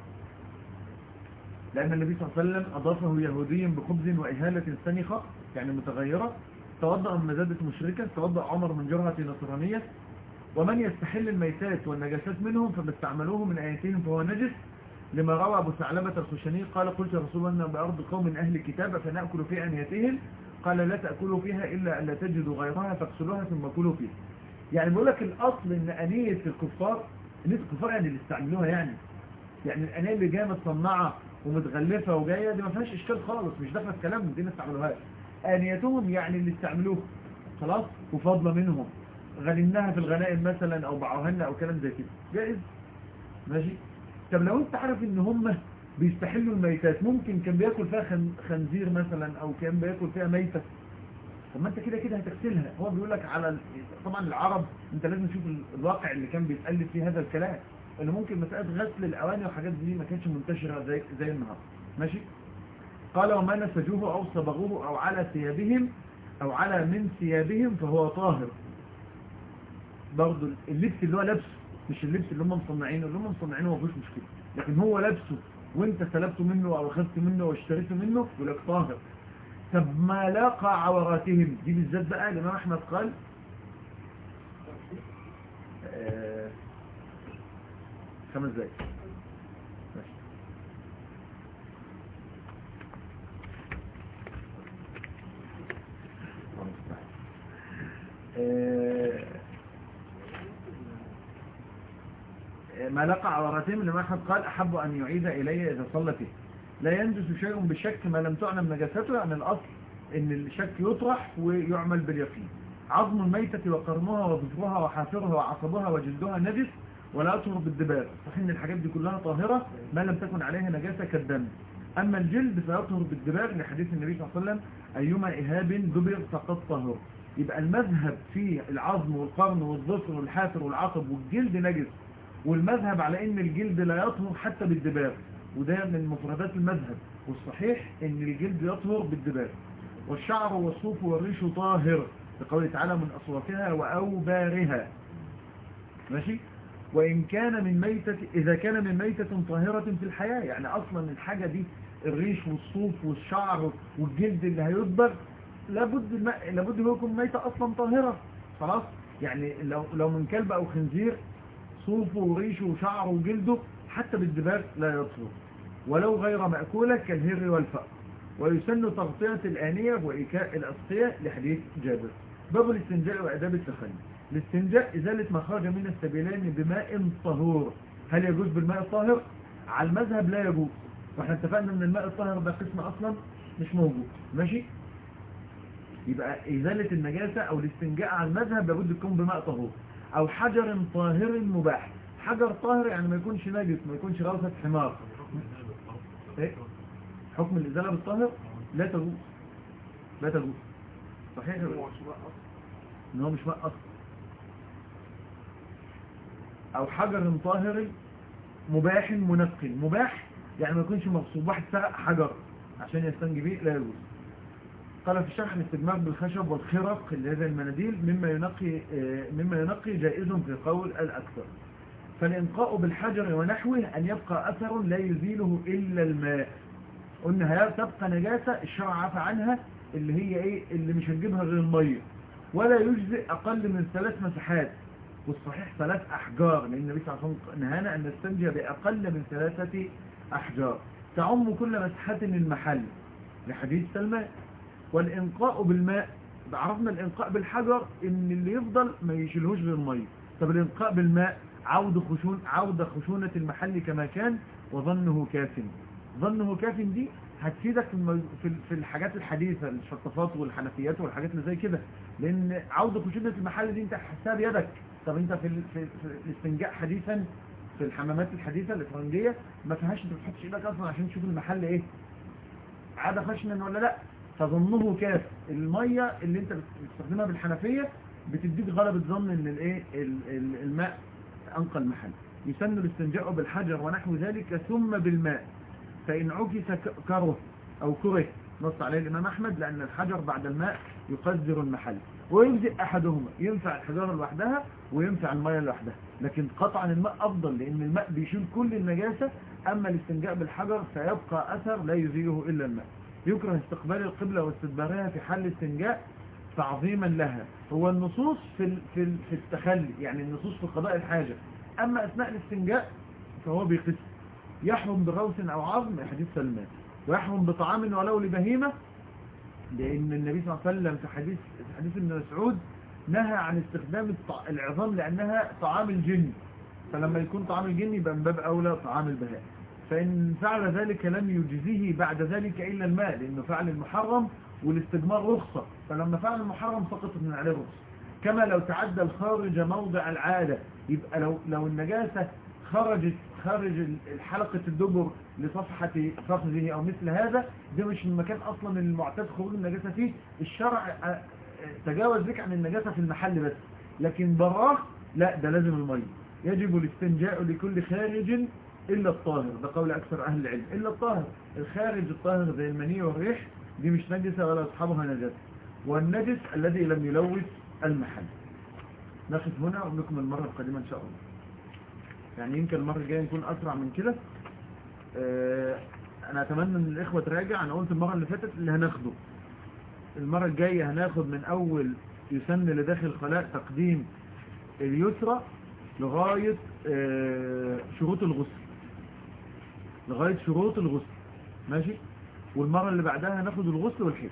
لأن النبي صلى الله عليه وسلم أضافه يهودي بخبز وإهالة سنخة يعني متغيرة. توضأ من مزادة مشركة توضأ عمر من جرهة نصرانية. ومن يستحل الميتات والنجاسات منهم فما استعملوه من آياتهم فهو نجس. لما روى أبو ثعلبة الخشني قال قلت يا رسول الله بأرض قوم من أهل الكتاب فنأكل في أنيتهم؟ قال لا تأكلوا فيها إلا أن لا تجدوا غيرها فاغسلوها ثم كلوا فيها. يعني بقول لك الأصل إن أنية الكفار أنية الكفار يعني اللي استعملوها يعني. يعني الأنية اللي جاية متصنعة ومتغلفة وجاية دي ما فيهاش إشكال خالص مش داخلة في كلام دي ما استعملوهاش. أنيتهم يعني اللي استعملوه خلاص؟ وفضل منهم. غنمناها في الغنائم مثلا أو باعوها لنا أو كلام زي كده. جائز؟ ماشي؟ طب لو أنت عارف إن هم بيستحلوا الميتات ممكن كان بياكل فيها خن- خنزير مثلا أو كان بياكل فيها ميتة طب ما انت كده كده هتغسلها. هو بيقول لك على طبعا العرب انت لازم تشوف ال- الواقع اللي كان بيتألف فيه هذا الكلام ان ممكن مسألة غسل الأواني وحاجات دي ما كانتش منتشرة زي زي النهارده. ماشي؟ قال وما نسجوه أو صبغوه أو على ثيابهم أو على من ثيابهم فهو طاهر. برضه اللبس اللي هو لابسه مش اللبس اللي هم مصنعينه اللي هم مصنعينه ما فيهوش مشكلة. لكن هو لابسه وانت سلبته منه أو أخذت منه واشتريته منه يقول لك طاهر. طب ما لاقى عوراتهم؟ دي بالذات بقى الإمام أحمد قال. آه، خمس دقايق. آه، ما لقى عورتهم لما أحد قال أحب أن يعيد إلي إذا صلى فيه. لا ينجس شيء بالشك ما لم تعلم نجاسته يعني الأصل أن الشك يطرح ويعمل باليقين. عظم الميتة وقرنها وظفرها وحافرها وعصبها وجلدها نجس ولا يطهر بالدباغ صحيح إن الحاجات دي كلها طاهرة ما لم تكن عليها نجاسة كالدم. أما الجلد فيطهر بالدباغ لحديث النبي صلى الله عليه وسلم أيما إهاب دبر فقد طهر. يبقى المذهب في العظم والقرن والظفر والحافر والعصب والجلد نجس والمذهب على إن الجلد لا يطهر حتى بالدباغ وده من مفردات المذهب. والصحيح إن الجلد يطهر بالدباغ والشعر والصوف والريش طاهر. لقوله تعالى من أصوافها وأوبارها. ماشي؟ وإن كان من ميتة إذا كان من ميتة طاهرة في الحياة. يعني أصلا الحاجة دي الريش والصوف والشعر والجلد اللي هيدبر لابد لابد هو يكون ميتة أصلا طاهرة. خلاص؟ يعني لو لو من كلب أو خنزير صوفه وريشه وشعره وجلده حتى بالدباغ لا يطهر. ولو غير مأكولة كالهر والفأر ويسن تغطية الآنية وإيكاء الأسقية لحديث جابر. باب الاستنجاء وأداب التخلي. الاستنجاء إزالة ما خرج من السبيلين بماء طهور. هل يجوز بالماء الطاهر؟ على المذهب لا يجوز. وإحنا اتفقنا إن الماء الطاهر ده قسم أصلا مش موجود. ماشي؟ يبقى إزالة النجاسة أو الاستنجاء على المذهب لابد يكون بماء طهور. أو حجر طاهر مباح. حجر طاهر يعني ما يكونش نجس ما يكونش روثة حمار؟ حكم الإزالة بالطاهر لا تجوز لا تجوز صحيح؟ إن هو مش ماء أصلا. أو حجر طاهر مباح منقي. مباح يعني ما يكونش مغصوب. واحد سرق حجر عشان يستنجي بيه لا يجوز. قال في شرح الاستجمار بالخشب والخرق اللي هذا المناديل مما ينقي آه، مما ينقي جائز في قول الأكثر. فالإنقاء بالحجر ونحوه أن يبقى أثر لا يزيله إلا الماء. قلنا تبقى نجاسة؟ الشرع عفى عنها اللي هي إيه؟ اللي مش هنجيبها غير المية. ولا يجزئ أقل من ثلاث مساحات. والصحيح ثلاث أحجار لأن النبي صلى الله عليه وسلم نهانا أن نستنجى بأقل من ثلاثة أحجار. تعم كل مسحة المحل لحديث سلمان. والإنقاء بالماء عرفنا الإنقاء بالحجر إن اللي يفضل ما يشيلهوش غير المية طب الإنقاء بالماء عود خشون عود خشونة المحل كما كان وظنه كاف. ظنه كاف دي هتفيدك في في الحاجات الحديثة الشطافات والحنفيات والحاجات اللي زي كده. لأن عود خشونة المحل دي أنت حسها بيدك. طب أنت في في الاستنجاء حديثا في الحمامات الحديثة الإفرنجية ما فيهاش أنت بتحطش إيدك أصلا عشان تشوف المحل إيه. عادة خشنا ولا لأ؟ فظنه كاف. المية اللي أنت بتستخدمها بالحنفية بتديك غلبة ظن إن الإيه؟ ال- ال- الماء. أنقى المحل. يسن الاستنجاء بالحجر ونحو ذلك ثم بالماء. فإن عكس كره أو كره نص عليه الإمام أحمد لأن الحجر بعد الماء يقذر المحل. ويجزئ أحدهما ينفع الحجارة لوحدها وينفع المية لوحدها. لكن قطعا الماء أفضل لأن الماء بيشيل كل النجاسة. أما الاستنجاء بالحجر فيبقى أثر لا يزيله إلا الماء. يكره استقبال القبلة واستدبارها في حل الاستنجاء تعظيما لها. هو النصوص في في في التخلي يعني النصوص في قضاء الحاجة. أما أثناء الاستنجاء فهو بيقسم يحرم بروس أو عظم حديث سلمان. ويحرم بطعام ولو لبهيمة لأن النبي صلى الله عليه وسلم في حديث في حديث ابن مسعود نهى عن استخدام العظام لأنها طعام الجن. فلما يكون طعام الجن يبقى من باب أولى طعام البهائم فإن فعل ذلك لم يجزيه بعد ذلك إلا الماء لأنه فعل المحرم والاستجمار رخصة. فلما فعل المحرم سقطت من عليه رخصة كما لو تعدى الخارج موضع العادة. يبقى لو لو النجاسة خرجت خارج حلقة الدبر لصفحة فخذه أو مثل هذا ده مش المكان أصلا المعتاد خروج النجاسة فيه. الشرع آه، تجاوز ذلك عن النجاسة في المحل بس. لكن براه لا ده لازم المية. يجب الاستنجاء لكل خارج إلا الطاهر. ده قول أكثر أهل العلم. إلا الطاهر. الخارج الطاهر زي المني والريح دي مش نجسة ولا أصحابها نجاسة والنجس الذي لم يلوث المحل. نقف هنا ونكمل المرة القادمة إن شاء الله. يعني يمكن المرة الجاية نكون أسرع من كده. آه، أنا أتمنى أن الإخوة تراجع. أنا قلت المرة اللي فاتت اللي هناخده. المرة الجاية هناخد من أول يسن لداخل الخلاء تقديم اليسرى لغاية آه، شروط الغسل. لغاية شروط الغسل. ماشي؟ والمرة اللي بعدها هناخد الغسل والحيض.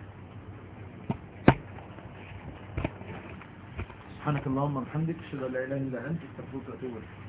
سبحانك اللهم وبحمدك أشهد أن لا إله إلا أنت أستغفرك وأتوب إليك.